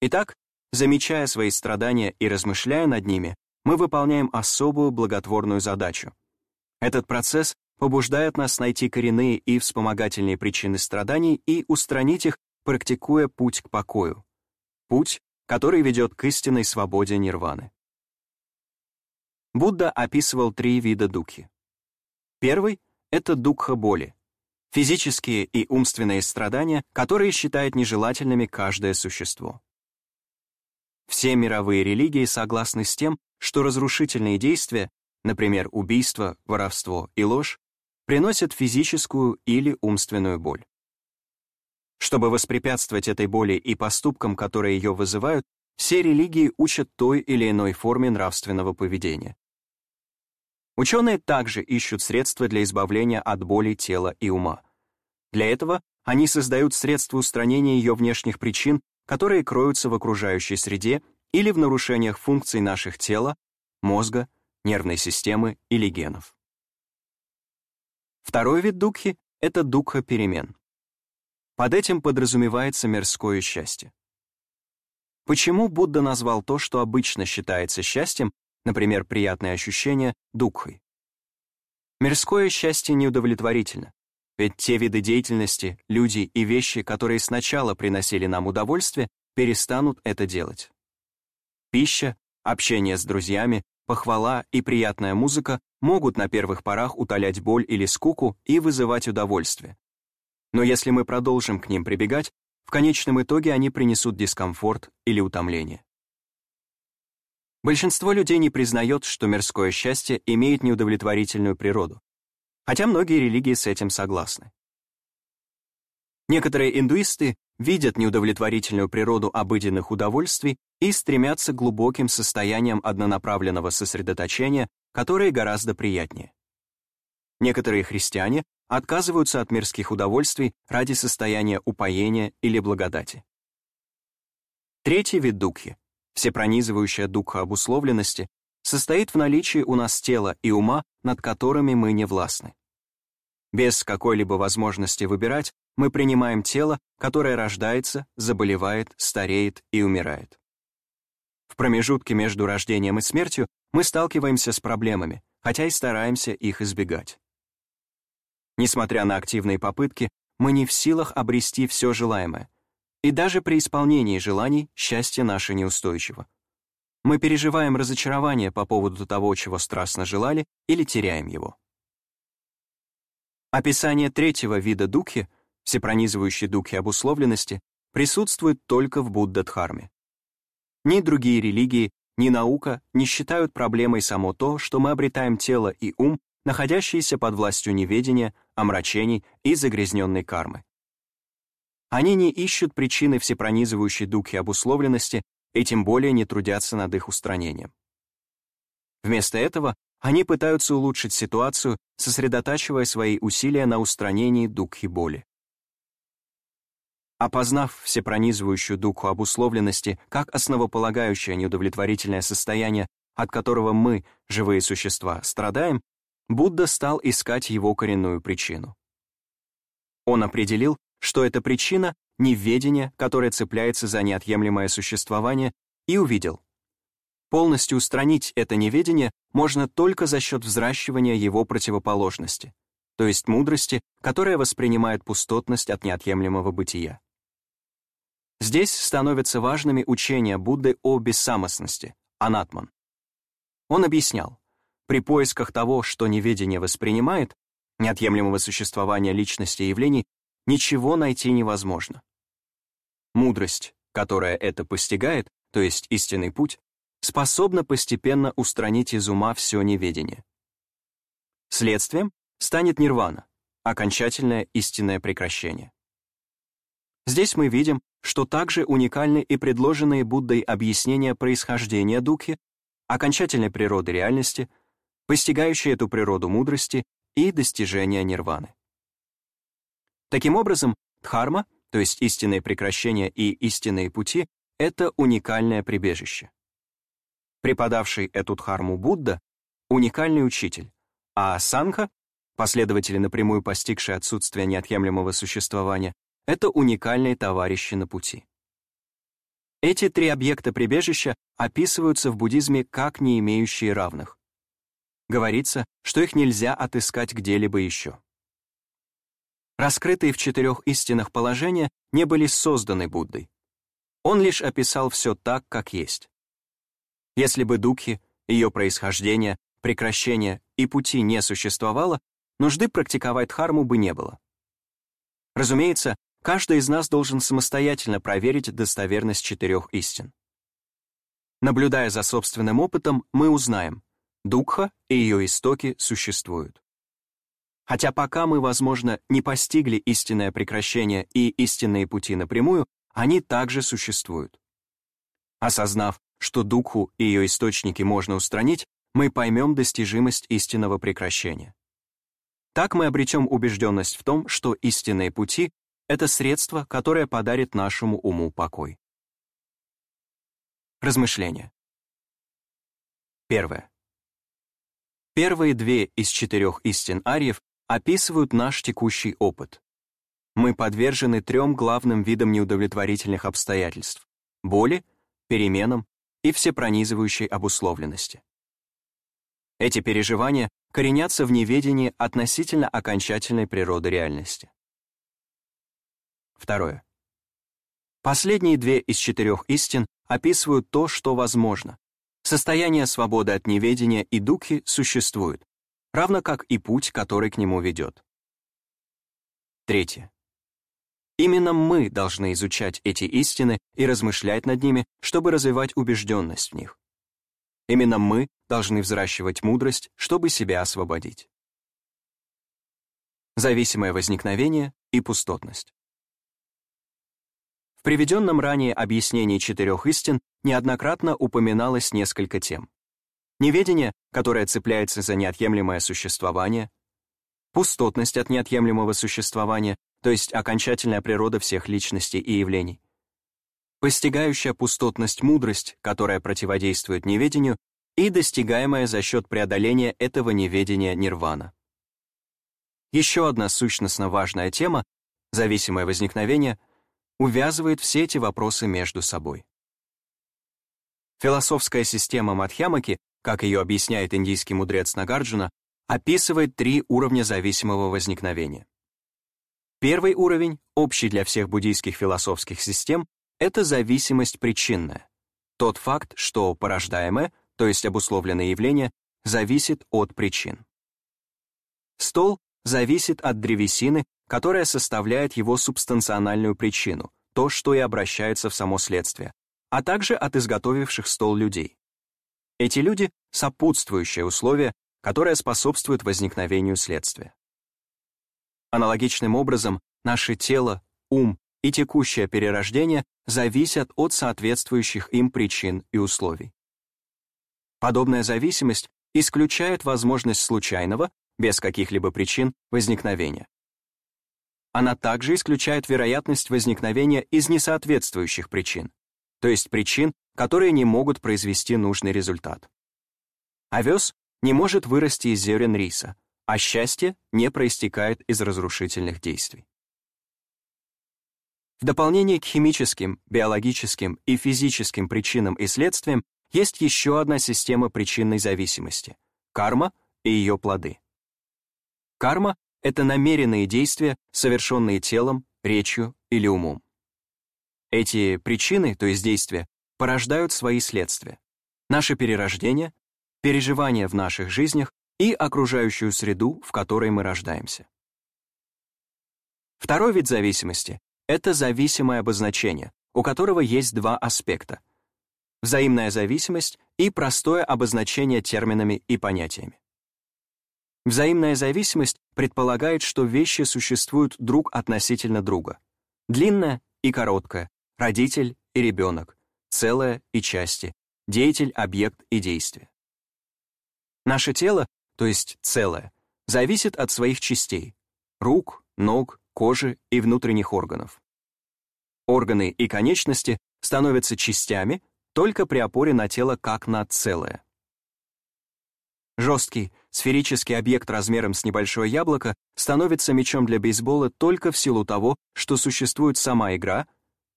Итак, замечая свои страдания и размышляя над ними, мы выполняем особую благотворную задачу. Этот процесс побуждает нас найти коренные и вспомогательные причины страданий и устранить их, практикуя путь к покою, Путь, который ведет к истинной свободе нирваны. Будда описывал три вида духи. Первый — это дукха боли, физические и умственные страдания, которые считает нежелательными каждое существо. Все мировые религии согласны с тем, что разрушительные действия, например, убийство, воровство и ложь, приносят физическую или умственную боль. Чтобы воспрепятствовать этой боли и поступкам, которые ее вызывают, все религии учат той или иной форме нравственного поведения. Ученые также ищут средства для избавления от боли тела и ума. Для этого они создают средства устранения ее внешних причин, которые кроются в окружающей среде или в нарушениях функций наших тела, мозга, нервной системы или генов. Второй вид дукхи — это дукха перемен. Под этим подразумевается мирское счастье. Почему Будда назвал то, что обычно считается счастьем, например, приятные ощущения, дукхой? Мирское счастье неудовлетворительно, ведь те виды деятельности, люди и вещи, которые сначала приносили нам удовольствие, перестанут это делать. Пища, общение с друзьями, похвала и приятная музыка могут на первых порах утолять боль или скуку и вызывать удовольствие, но если мы продолжим к ним прибегать, в конечном итоге они принесут дискомфорт или утомление. Большинство людей не признает, что мирское счастье имеет неудовлетворительную природу, хотя многие религии с этим согласны. Некоторые индуисты видят неудовлетворительную природу обыденных удовольствий и стремятся к глубоким состояниям однонаправленного сосредоточения, которые гораздо приятнее. Некоторые христиане отказываются от мирских удовольствий ради состояния упоения или благодати. Третий вид духи, всепронизывающая духа обусловленности, состоит в наличии у нас тела и ума, над которыми мы не властны. Без какой-либо возможности выбирать, мы принимаем тело, которое рождается, заболевает, стареет и умирает. В промежутке между рождением и смертью мы сталкиваемся с проблемами, хотя и стараемся их избегать. Несмотря на активные попытки, мы не в силах обрести все желаемое. И даже при исполнении желаний счастье наше неустойчиво. Мы переживаем разочарование по поводу того, чего страстно желали, или теряем его. Описание третьего вида духи, всепронизывающей духи обусловленности, присутствует только в Будда-дхарме. Ни другие религии, ни наука не считают проблемой само то, что мы обретаем тело и ум, находящиеся под властью неведения, омрачений и загрязненной кармы. Они не ищут причины всепронизывающей духи обусловленности и тем более не трудятся над их устранением. Вместо этого они пытаются улучшить ситуацию, сосредотачивая свои усилия на устранении духи боли. Опознав всепронизывающую духу обусловленности как основополагающее неудовлетворительное состояние, от которого мы, живые существа, страдаем, Будда стал искать его коренную причину. Он определил, что эта причина — неведение, которое цепляется за неотъемлемое существование, и увидел. Полностью устранить это неведение можно только за счет взращивания его противоположности, то есть мудрости, которая воспринимает пустотность от неотъемлемого бытия. Здесь становятся важными учения Будды о бессамостности, анатман. Он объяснял, при поисках того, что неведение воспринимает, неотъемлемого существования личности и явлений, ничего найти невозможно. Мудрость, которая это постигает, то есть истинный путь, способна постепенно устранить из ума все неведение. Следствием станет нирвана, окончательное истинное прекращение. Здесь мы видим, что также уникальны и предложенные Буддой объяснения происхождения духи, окончательной природы реальности, постигающие эту природу мудрости и достижения нирваны. Таким образом, дхарма, то есть истинное прекращение и истинные пути, это уникальное прибежище. Преподавший эту дхарму Будда — уникальный учитель, а сангха, последователи, напрямую постигшие отсутствие неотъемлемого существования, это уникальные товарищи на пути. Эти три объекта прибежища описываются в буддизме как не имеющие равных. Говорится, что их нельзя отыскать где-либо еще. Раскрытые в четырех истинных положения не были созданы Буддой. Он лишь описал все так, как есть. Если бы духи, ее происхождение, прекращение и пути не существовало, нужды практиковать дхарму бы не было. Разумеется, каждый из нас должен самостоятельно проверить достоверность четырех истин. Наблюдая за собственным опытом, мы узнаем, Дукха и ее истоки существуют. Хотя пока мы, возможно, не постигли истинное прекращение и истинные пути напрямую, они также существуют. Осознав, что Дукху и ее источники можно устранить, мы поймем достижимость истинного прекращения. Так мы обретем убежденность в том, что истинные пути — это средство, которое подарит нашему уму покой. Размышления. Первое. Первые две из четырех истин Арьев описывают наш текущий опыт. Мы подвержены трем главным видам неудовлетворительных обстоятельств — боли, переменам и всепронизывающей обусловленности. Эти переживания коренятся в неведении относительно окончательной природы реальности. Второе. Последние две из четырех истин описывают то, что возможно, Состояние свободы от неведения и духи существует, равно как и путь, который к нему ведет. Третье. Именно мы должны изучать эти истины и размышлять над ними, чтобы развивать убежденность в них. Именно мы должны взращивать мудрость, чтобы себя освободить. Зависимое возникновение и пустотность. В приведенном ранее объяснении четырех истин неоднократно упоминалось несколько тем. Неведение, которое цепляется за неотъемлемое существование, пустотность от неотъемлемого существования, то есть окончательная природа всех личностей и явлений, постигающая пустотность мудрость, которая противодействует неведению, и достигаемая за счет преодоления этого неведения нирвана. Еще одна сущностно важная тема — зависимое возникновение — увязывает все эти вопросы между собой. Философская система Мадхьямаки, как ее объясняет индийский мудрец Нагарджуна, описывает три уровня зависимого возникновения. Первый уровень, общий для всех буддийских философских систем, это зависимость причинная. Тот факт, что порождаемое, то есть обусловленное явление, зависит от причин. Стол зависит от древесины, которая составляет его субстанциональную причину, то, что и обращается в само следствие, а также от изготовивших стол людей. Эти люди — сопутствующее условие, которое способствует возникновению следствия. Аналогичным образом, наше тело, ум и текущее перерождение зависят от соответствующих им причин и условий. Подобная зависимость исключает возможность случайного, без каких-либо причин, возникновения. Она также исключает вероятность возникновения из несоответствующих причин, то есть причин, которые не могут произвести нужный результат. Овес не может вырасти из зерен риса, а счастье не проистекает из разрушительных действий. В дополнение к химическим, биологическим и физическим причинам и следствиям есть еще одна система причинной зависимости — карма и ее плоды. Карма это намеренные действия, совершенные телом, речью или умом. Эти причины, то есть действия, порождают свои следствия. Наше перерождение, переживания в наших жизнях и окружающую среду, в которой мы рождаемся. Второй вид зависимости — это зависимое обозначение, у которого есть два аспекта — взаимная зависимость и простое обозначение терминами и понятиями. Взаимная зависимость предполагает, что вещи существуют друг относительно друга. Длинное и короткое, родитель и ребенок, целое и части, деятель, объект и действие. Наше тело, то есть целое, зависит от своих частей — рук, ног, кожи и внутренних органов. Органы и конечности становятся частями только при опоре на тело как на целое. Жесткий, сферический объект размером с небольшое яблоко становится мячом для бейсбола только в силу того, что существует сама игра,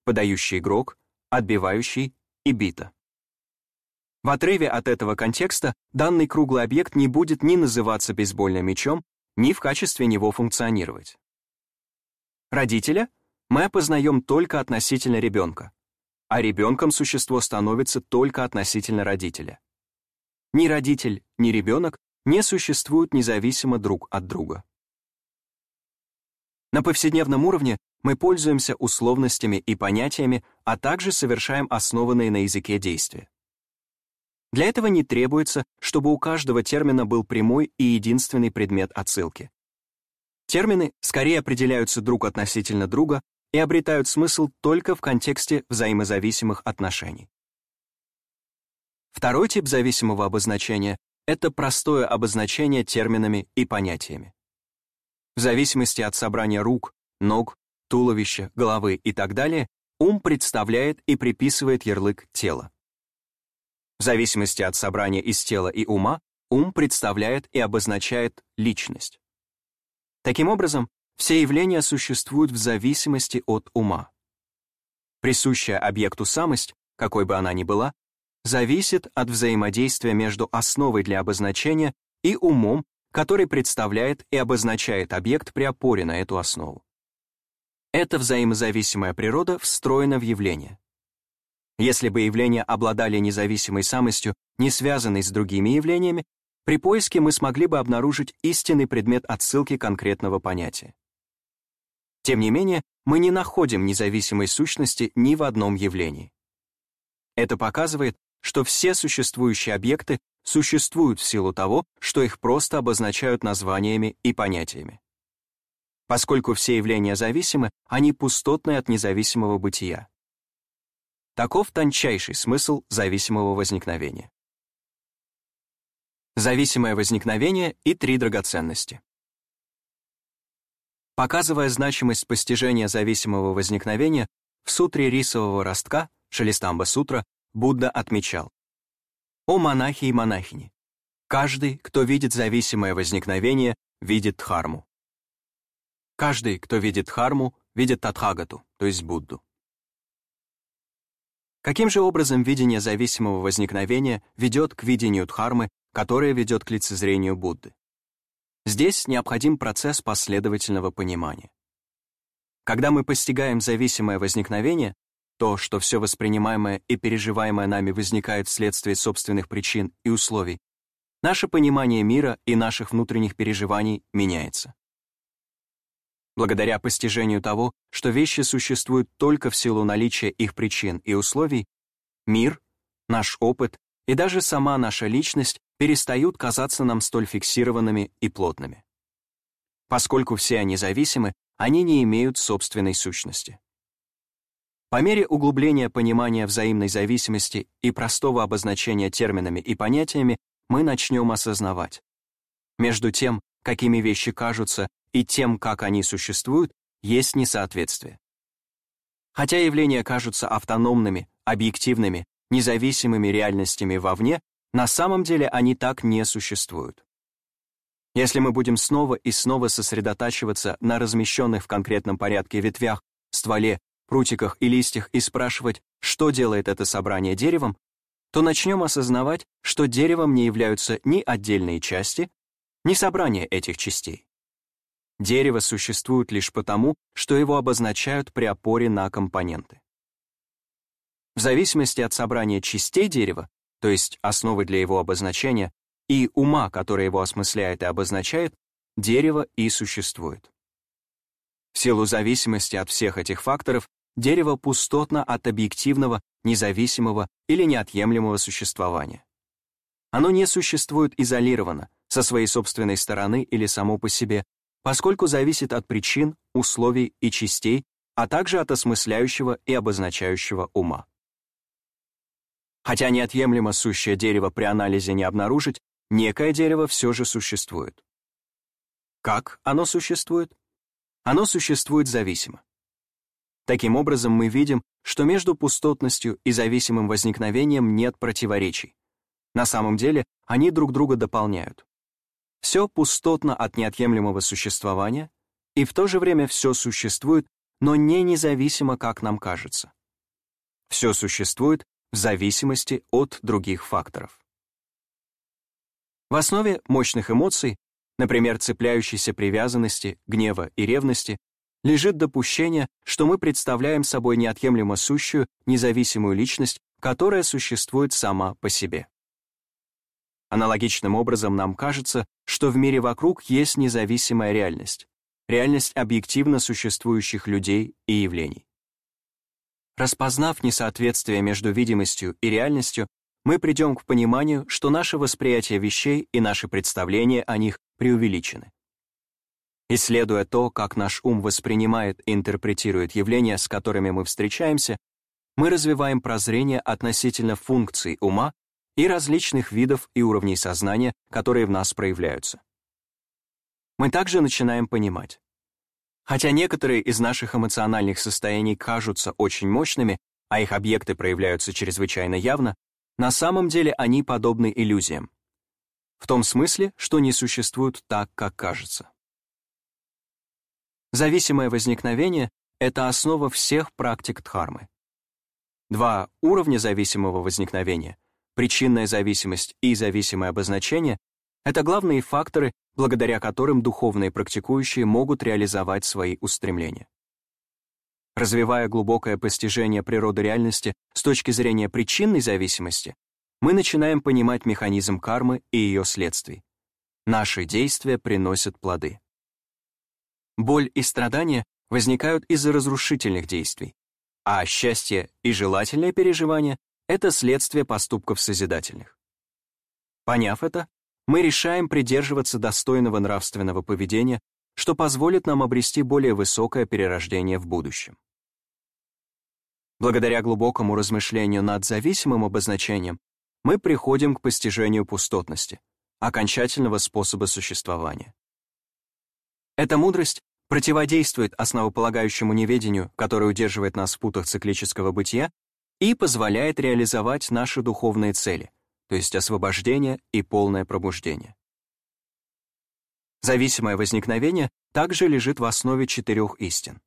подающий игрок, отбивающий и бита. В отрыве от этого контекста данный круглый объект не будет ни называться бейсбольным мячом, ни в качестве него функционировать. Родителя мы опознаем только относительно ребенка, а ребенком существо становится только относительно родителя. Ни родитель, ни ребенок не существуют независимо друг от друга. На повседневном уровне мы пользуемся условностями и понятиями, а также совершаем основанные на языке действия. Для этого не требуется, чтобы у каждого термина был прямой и единственный предмет отсылки. Термины скорее определяются друг относительно друга и обретают смысл только в контексте взаимозависимых отношений. Второй тип зависимого обозначения — это простое обозначение терминами и понятиями. В зависимости от собрания рук, ног, туловища, головы и так далее, ум представляет и приписывает ярлык тела. В зависимости от собрания из тела и ума, ум представляет и обозначает личность. Таким образом, все явления существуют в зависимости от ума. Присущая объекту самость, какой бы она ни была, зависит от взаимодействия между основой для обозначения и умом, который представляет и обозначает объект при опоре на эту основу. Эта взаимозависимая природа встроена в явление. Если бы явления обладали независимой самостью, не связанной с другими явлениями, при поиске мы смогли бы обнаружить истинный предмет отсылки конкретного понятия. Тем не менее, мы не находим независимой сущности ни в одном явлении. Это показывает, что все существующие объекты существуют в силу того, что их просто обозначают названиями и понятиями. Поскольку все явления зависимы, они пустотны от независимого бытия. Таков тончайший смысл зависимого возникновения. Зависимое возникновение и три драгоценности. Показывая значимость постижения зависимого возникновения, в сутре рисового ростка, Шелестамба сутра, Будда отмечал. «О монахи и монахини! Каждый, кто видит зависимое возникновение, видит дхарму. Каждый, кто видит дхарму, видит Татхагату, то есть Будду. Каким же образом видение зависимого возникновения ведет к видению дхармы, которое ведет к лицезрению Будды? Здесь необходим процесс последовательного понимания. Когда мы постигаем зависимое возникновение, то, что все воспринимаемое и переживаемое нами возникает вследствие собственных причин и условий, наше понимание мира и наших внутренних переживаний меняется. Благодаря постижению того, что вещи существуют только в силу наличия их причин и условий, мир, наш опыт и даже сама наша личность перестают казаться нам столь фиксированными и плотными. Поскольку все они зависимы, они не имеют собственной сущности. По мере углубления понимания взаимной зависимости и простого обозначения терминами и понятиями мы начнем осознавать. Между тем, какими вещи кажутся и тем, как они существуют, есть несоответствие. Хотя явления кажутся автономными, объективными, независимыми реальностями вовне, на самом деле они так не существуют. Если мы будем снова и снова сосредотачиваться на размещенных в конкретном порядке ветвях, стволе, прутиках и листьях и спрашивать, что делает это собрание деревом, то начнем осознавать, что деревом не являются ни отдельные части, ни собрание этих частей. Дерево существует лишь потому, что его обозначают при опоре на компоненты. В зависимости от собрания частей дерева, то есть основы для его обозначения, и ума, который его осмысляет и обозначает, дерево и существует. В силу зависимости от всех этих факторов дерево пустотно от объективного, независимого или неотъемлемого существования. Оно не существует изолированно, со своей собственной стороны или само по себе, поскольку зависит от причин, условий и частей, а также от осмысляющего и обозначающего ума. Хотя неотъемлемо сущее дерево при анализе не обнаружить, некое дерево все же существует. Как оно существует? Оно существует зависимо. Таким образом, мы видим, что между пустотностью и зависимым возникновением нет противоречий. На самом деле, они друг друга дополняют. Все пустотно от неотъемлемого существования, и в то же время все существует, но не независимо, как нам кажется. Все существует в зависимости от других факторов. В основе мощных эмоций, например, цепляющейся привязанности, гнева и ревности, лежит допущение, что мы представляем собой неотъемлемо сущую, независимую личность, которая существует сама по себе. Аналогичным образом нам кажется, что в мире вокруг есть независимая реальность, реальность объективно существующих людей и явлений. Распознав несоответствие между видимостью и реальностью, мы придем к пониманию, что наше восприятие вещей и наши представления о них преувеличены. Исследуя то, как наш ум воспринимает и интерпретирует явления, с которыми мы встречаемся, мы развиваем прозрение относительно функций ума и различных видов и уровней сознания, которые в нас проявляются. Мы также начинаем понимать. Хотя некоторые из наших эмоциональных состояний кажутся очень мощными, а их объекты проявляются чрезвычайно явно, на самом деле они подобны иллюзиям. В том смысле, что не существуют так, как кажется. Зависимое возникновение — это основа всех практик дхармы. Два уровня зависимого возникновения причинная зависимость и зависимое обозначение — это главные факторы, благодаря которым духовные практикующие могут реализовать свои устремления. Развивая глубокое постижение природы реальности с точки зрения причинной зависимости, мы начинаем понимать механизм кармы и ее следствий. Наши действия приносят плоды. Боль и страдания возникают из-за разрушительных действий, а счастье и желательное переживание это следствие поступков созидательных. Поняв это, мы решаем придерживаться достойного нравственного поведения, что позволит нам обрести более высокое перерождение в будущем. Благодаря глубокому размышлению над зависимым обозначением мы приходим к постижению пустотности, окончательного способа существования. Эта мудрость противодействует основополагающему неведению, которое удерживает нас в путах циклического бытия и позволяет реализовать наши духовные цели, то есть освобождение и полное пробуждение. Зависимое возникновение также лежит в основе четырех истин.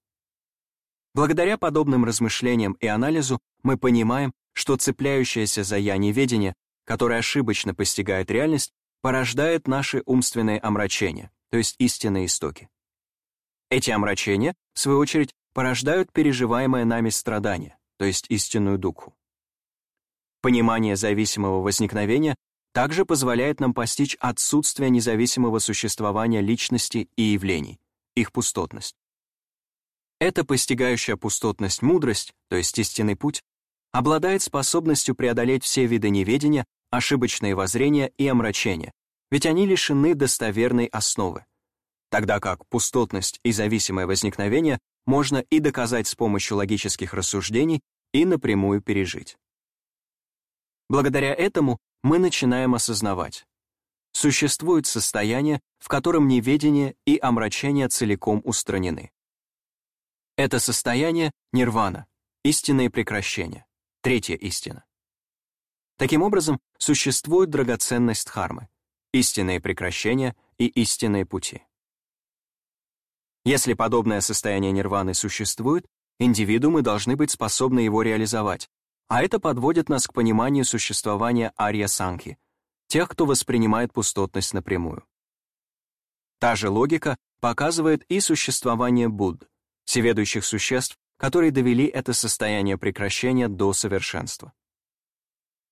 Благодаря подобным размышлениям и анализу мы понимаем, что цепляющееся за «я» неведение, которое ошибочно постигает реальность, порождает наши умственные омрачения, то есть истинные истоки. Эти омрачения, в свою очередь, порождают переживаемое нами страдание, то есть истинную духу. Понимание зависимого возникновения также позволяет нам постичь отсутствие независимого существования личности и явлений, их пустотность. Эта постигающая пустотность мудрость, то есть истинный путь, обладает способностью преодолеть все виды неведения, ошибочные воззрения и омрачения, ведь они лишены достоверной основы, тогда как пустотность и зависимое возникновение можно и доказать с помощью логических рассуждений, и напрямую пережить. Благодаря этому мы начинаем осознавать. Существует состояние, в котором неведение и омрачение целиком устранены. Это состояние — нирвана, истинное прекращение, третья истина. Таким образом, существует драгоценность дхармы, истинные прекращения и истинные пути. Если подобное состояние нирваны существует, индивидуумы должны быть способны его реализовать, а это подводит нас к пониманию существования арья-санхи, тех, кто воспринимает пустотность напрямую. Та же логика показывает и существование Будд, всеведущих существ, которые довели это состояние прекращения до совершенства.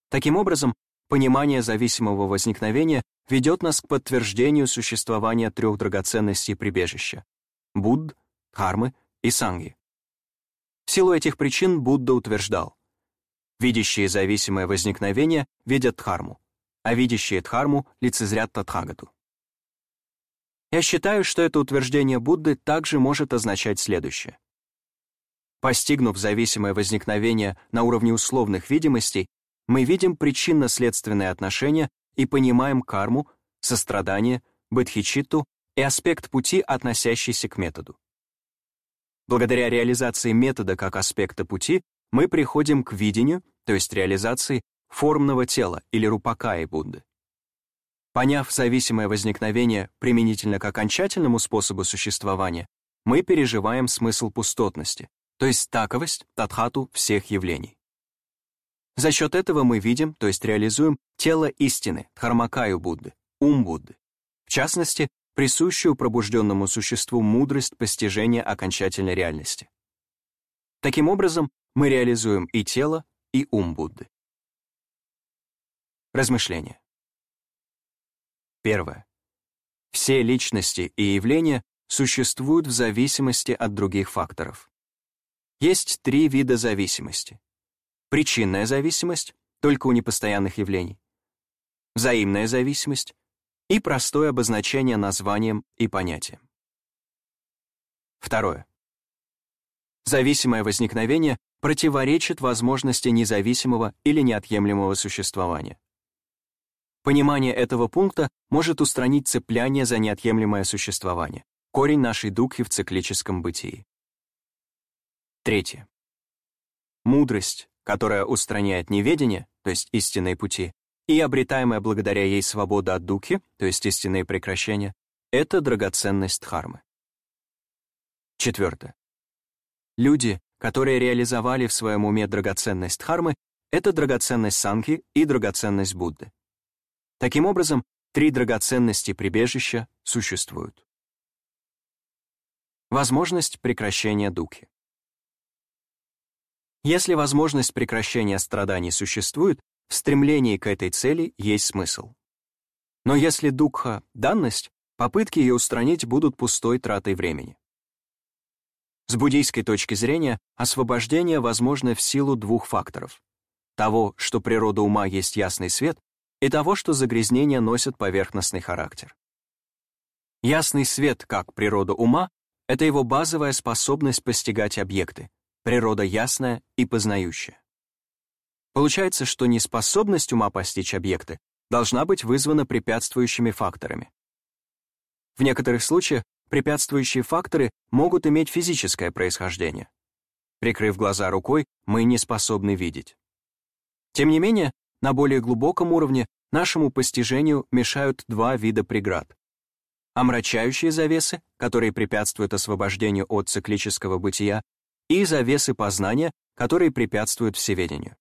Таким образом, понимание зависимого возникновения ведет нас к подтверждению существования трех драгоценностей прибежища Будд, дхармы и санги. В силу этих причин Будда утверждал, видящие зависимое возникновение видят дхарму, а видящие дхарму лицезрят Татхагату. Я считаю, что это утверждение Будды также может означать следующее. Постигнув зависимое возникновение на уровне условных видимостей, мы видим причинно-следственные отношения и понимаем карму, сострадание, бодхичитту и аспект пути, относящийся к методу. Благодаря реализации метода как аспекта пути мы приходим к видению, то есть реализации формного тела или рупакаи Будды. Поняв зависимое возникновение применительно к окончательному способу существования, мы переживаем смысл пустотности, то есть таковость, татхату всех явлений. За счет этого мы видим, то есть реализуем тело истины, дхармакаю Будды, ум Будды. В частности, присущую пробужденному существу мудрость постижения окончательной реальности. Таким образом, мы реализуем и тело, и ум Будды. Размышления. Первое. Все личности и явления существуют в зависимости от других факторов. Есть три вида зависимости. Причинная зависимость, только у непостоянных явлений. Взаимная зависимость, и простое обозначение названием и понятием. Второе. Зависимое возникновение противоречит возможности независимого или неотъемлемого существования. Понимание этого пункта может устранить цепляние за неотъемлемое существование, корень нашей духи в циклическом бытии. Третье. Мудрость, которая устраняет неведение, то есть истинные пути, и обретаемая благодаря ей свобода от духи, то есть истинные прекращения, это драгоценность дхармы. Четвертое. Люди, которые реализовали в своем уме драгоценность дхармы, это драгоценность санки и драгоценность Будды. Таким образом, три драгоценности прибежища существуют. Возможность прекращения духи. Если возможность прекращения страданий существует, в стремлении к этой цели есть смысл. Но если дукха — данность, попытки ее устранить будут пустой тратой времени. С буддийской точки зрения, освобождение возможно в силу двух факторов. Того, что природа ума есть ясный свет, и того, что загрязнения носят поверхностный характер. Ясный свет, как природа ума, это его базовая способность постигать объекты, природа ясная и познающая. Получается, что неспособность ума постичь объекты должна быть вызвана препятствующими факторами. В некоторых случаях препятствующие факторы могут иметь физическое происхождение. Прикрыв глаза рукой, мы не способны видеть. Тем не менее, на более глубоком уровне нашему постижению мешают два вида преград. Омрачающие завесы, которые препятствуют освобождению от циклического бытия, и завесы познания, которые препятствуют всеведению.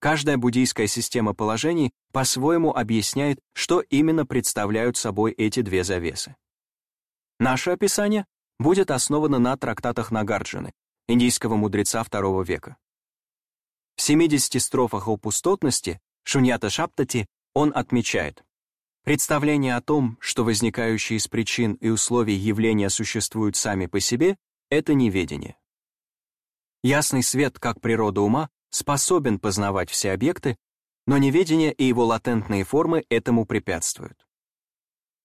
Каждая буддийская система положений по-своему объясняет, что именно представляют собой эти две завесы. Наше описание будет основано на трактатах Нагарджины, индийского мудреца II века. В 70 строфах о пустотности Шуньята Шаптати он отмечает, представление о том, что возникающие из причин и условий явления существуют сами по себе, это неведение. Ясный свет, как природа ума, способен познавать все объекты, но неведение и его латентные формы этому препятствуют.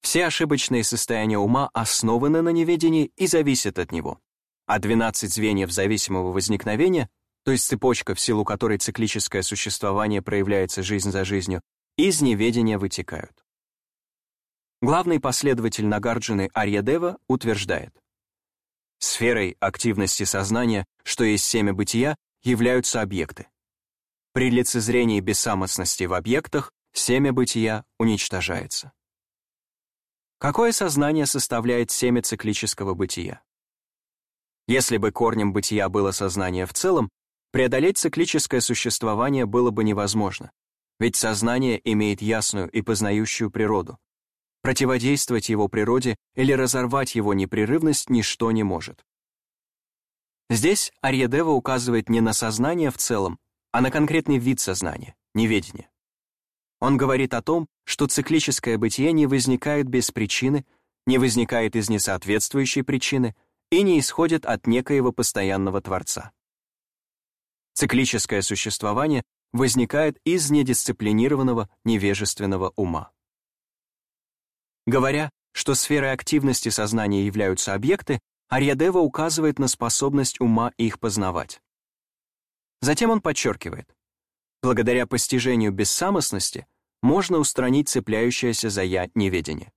Все ошибочные состояния ума основаны на неведении и зависят от него, а 12 звеньев зависимого возникновения, то есть цепочка, в силу которой циклическое существование проявляется жизнь за жизнью, из неведения вытекают. Главный последователь Нагарджины Арьядева утверждает, сферой активности сознания, что есть семя бытия, являются объекты. При лицезрении бессамостности в объектах семя бытия уничтожается. Какое сознание составляет семя циклического бытия? Если бы корнем бытия было сознание в целом, преодолеть циклическое существование было бы невозможно, ведь сознание имеет ясную и познающую природу. Противодействовать его природе или разорвать его непрерывность ничто не может. Здесь Арьедева указывает не на сознание в целом, а на конкретный вид сознания — неведение. Он говорит о том, что циклическое бытие не возникает без причины, не возникает из несоответствующей причины и не исходит от некоего постоянного Творца. Циклическое существование возникает из недисциплинированного невежественного ума. Говоря, что сферой активности сознания являются объекты, Арьядева указывает на способность ума их познавать. Затем он подчеркивает, благодаря постижению бессамостности можно устранить цепляющееся за «я» неведение.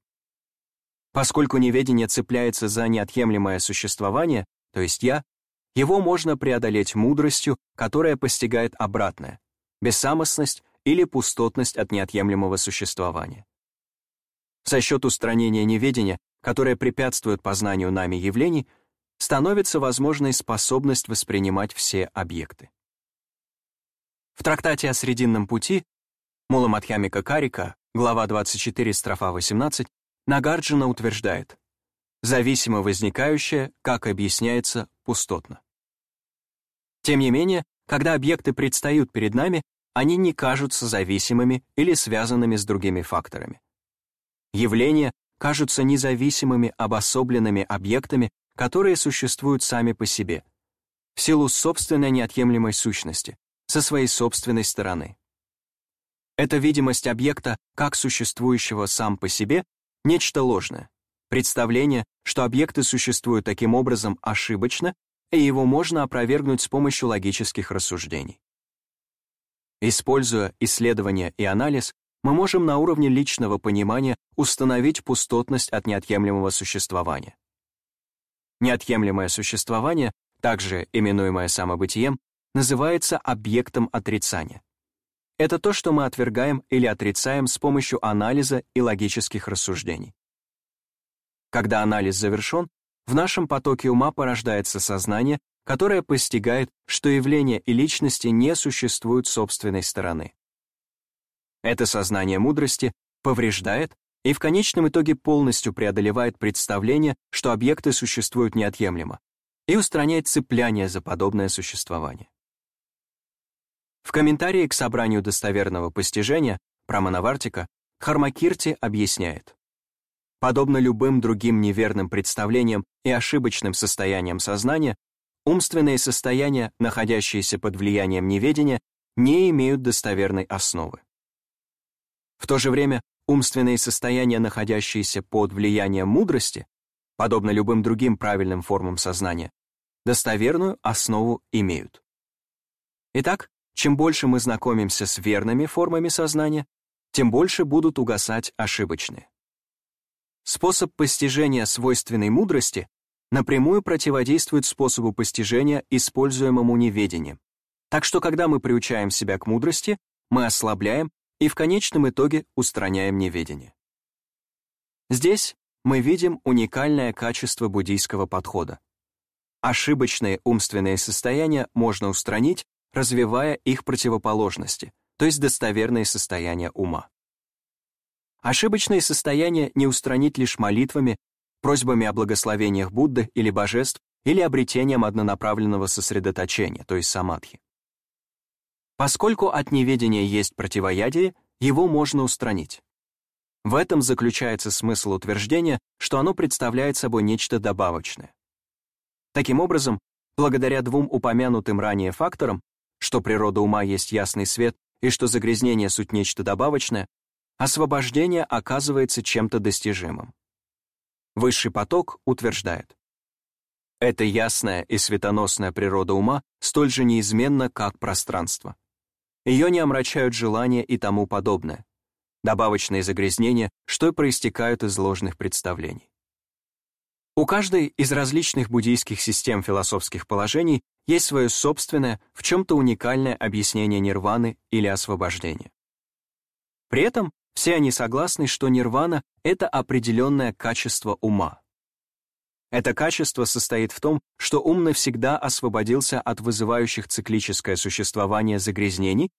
Поскольку неведение цепляется за неотъемлемое существование, то есть «я», его можно преодолеть мудростью, которая постигает обратное — бессамостность или пустотность от неотъемлемого существования. За счет устранения неведения, которое препятствует познанию нами явлений, становится возможной способность воспринимать все объекты. В трактате о Срединном пути Муламадхьямика Карика, глава 24, строфа 18, Нагарджина утверждает, зависимо возникающее, как объясняется, пустотно. Тем не менее, когда объекты предстают перед нами, они не кажутся зависимыми или связанными с другими факторами. Явления кажутся независимыми обособленными объектами, которые существуют сами по себе, в силу собственной неотъемлемой сущности, со своей собственной стороны. Эта видимость объекта как существующего сам по себе нечто ложное. Представление, что объекты существуют таким образом ошибочно, и его можно опровергнуть с помощью логических рассуждений. Используя исследование и анализ, мы можем на уровне личного понимания установить пустотность от неотъемлемого существования. Неотъемлемое существование, также именуемое самобытием, называется объектом отрицания. Это то, что мы отвергаем или отрицаем с помощью анализа и логических рассуждений. Когда анализ завершен, в нашем потоке ума порождается сознание, которое постигает, что явления и личности не существуют собственной стороны. Это сознание мудрости повреждает и в конечном итоге полностью преодолевает представление, что объекты существуют неотъемлемо, и устраняет цепляние за подобное существование. В комментарии к собранию достоверного постижения Праманавартика Хармакирти объясняет. Подобно любым другим неверным представлениям и ошибочным состояниям сознания, умственные состояния, находящиеся под влиянием неведения, не имеют достоверной основы. В то же время умственные состояния, находящиеся под влиянием мудрости, подобно любым другим правильным формам сознания, достоверную основу имеют. Итак, чем больше мы знакомимся с верными формами сознания, тем больше будут угасать ошибочные. Способ постижения свойственной мудрости напрямую противодействует способу постижения, используемому неведением. Так что, когда мы приучаем себя к мудрости, мы ослабляем и в конечном итоге устраняем неведение. Здесь мы видим уникальное качество буддийского подхода. Ошибочные умственные состояния можно устранить, развивая их противоположности, то есть достоверные состояния ума. Ошибочные состояния не устранить лишь молитвами, просьбами о благословениях Будды или божеств или обретением однонаправленного сосредоточения, то есть самадхи. Поскольку от неведения есть противоядие, его можно устранить. В этом заключается смысл утверждения, что оно представляет собой нечто добавочное. Таким образом, благодаря двум упомянутым ранее факторам, что природа ума есть ясный свет и что загрязнение суть нечто добавочное, освобождение оказывается чем-то достижимым. Высший поток утверждает, эта ясная и светоносная природа ума столь же неизменна, как пространство. Ее не омрачают желания и тому подобное, добавочные загрязнения, что проистекают из ложных представлений. У каждой из различных буддийских систем философских положений есть свое собственное, в чем-то уникальное объяснение нирваны или освобождения. При этом все они согласны, что нирвана — это определенное качество ума. Это качество состоит в том, что ум навсегда освободился от вызывающих циклическое существование загрязнений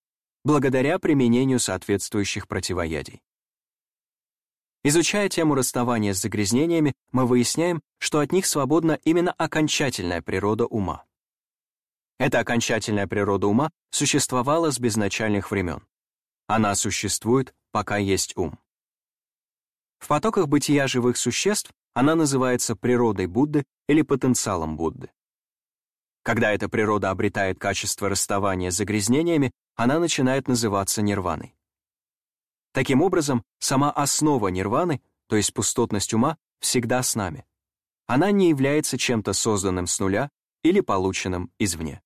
благодаря применению соответствующих противоядий. Изучая тему расставания с загрязнениями, мы выясняем, что от них свободна именно окончательная природа ума. Эта окончательная природа ума существовала с безначальных времен. Она существует, пока есть ум. В потоках бытия живых существ она называется природой Будды или потенциалом Будды. Когда эта природа обретает качество расставания с загрязнениями, она начинает называться нирваной. Таким образом, сама основа нирваны, то есть пустотность ума, всегда с нами. Она не является чем-то созданным с нуля или полученным извне.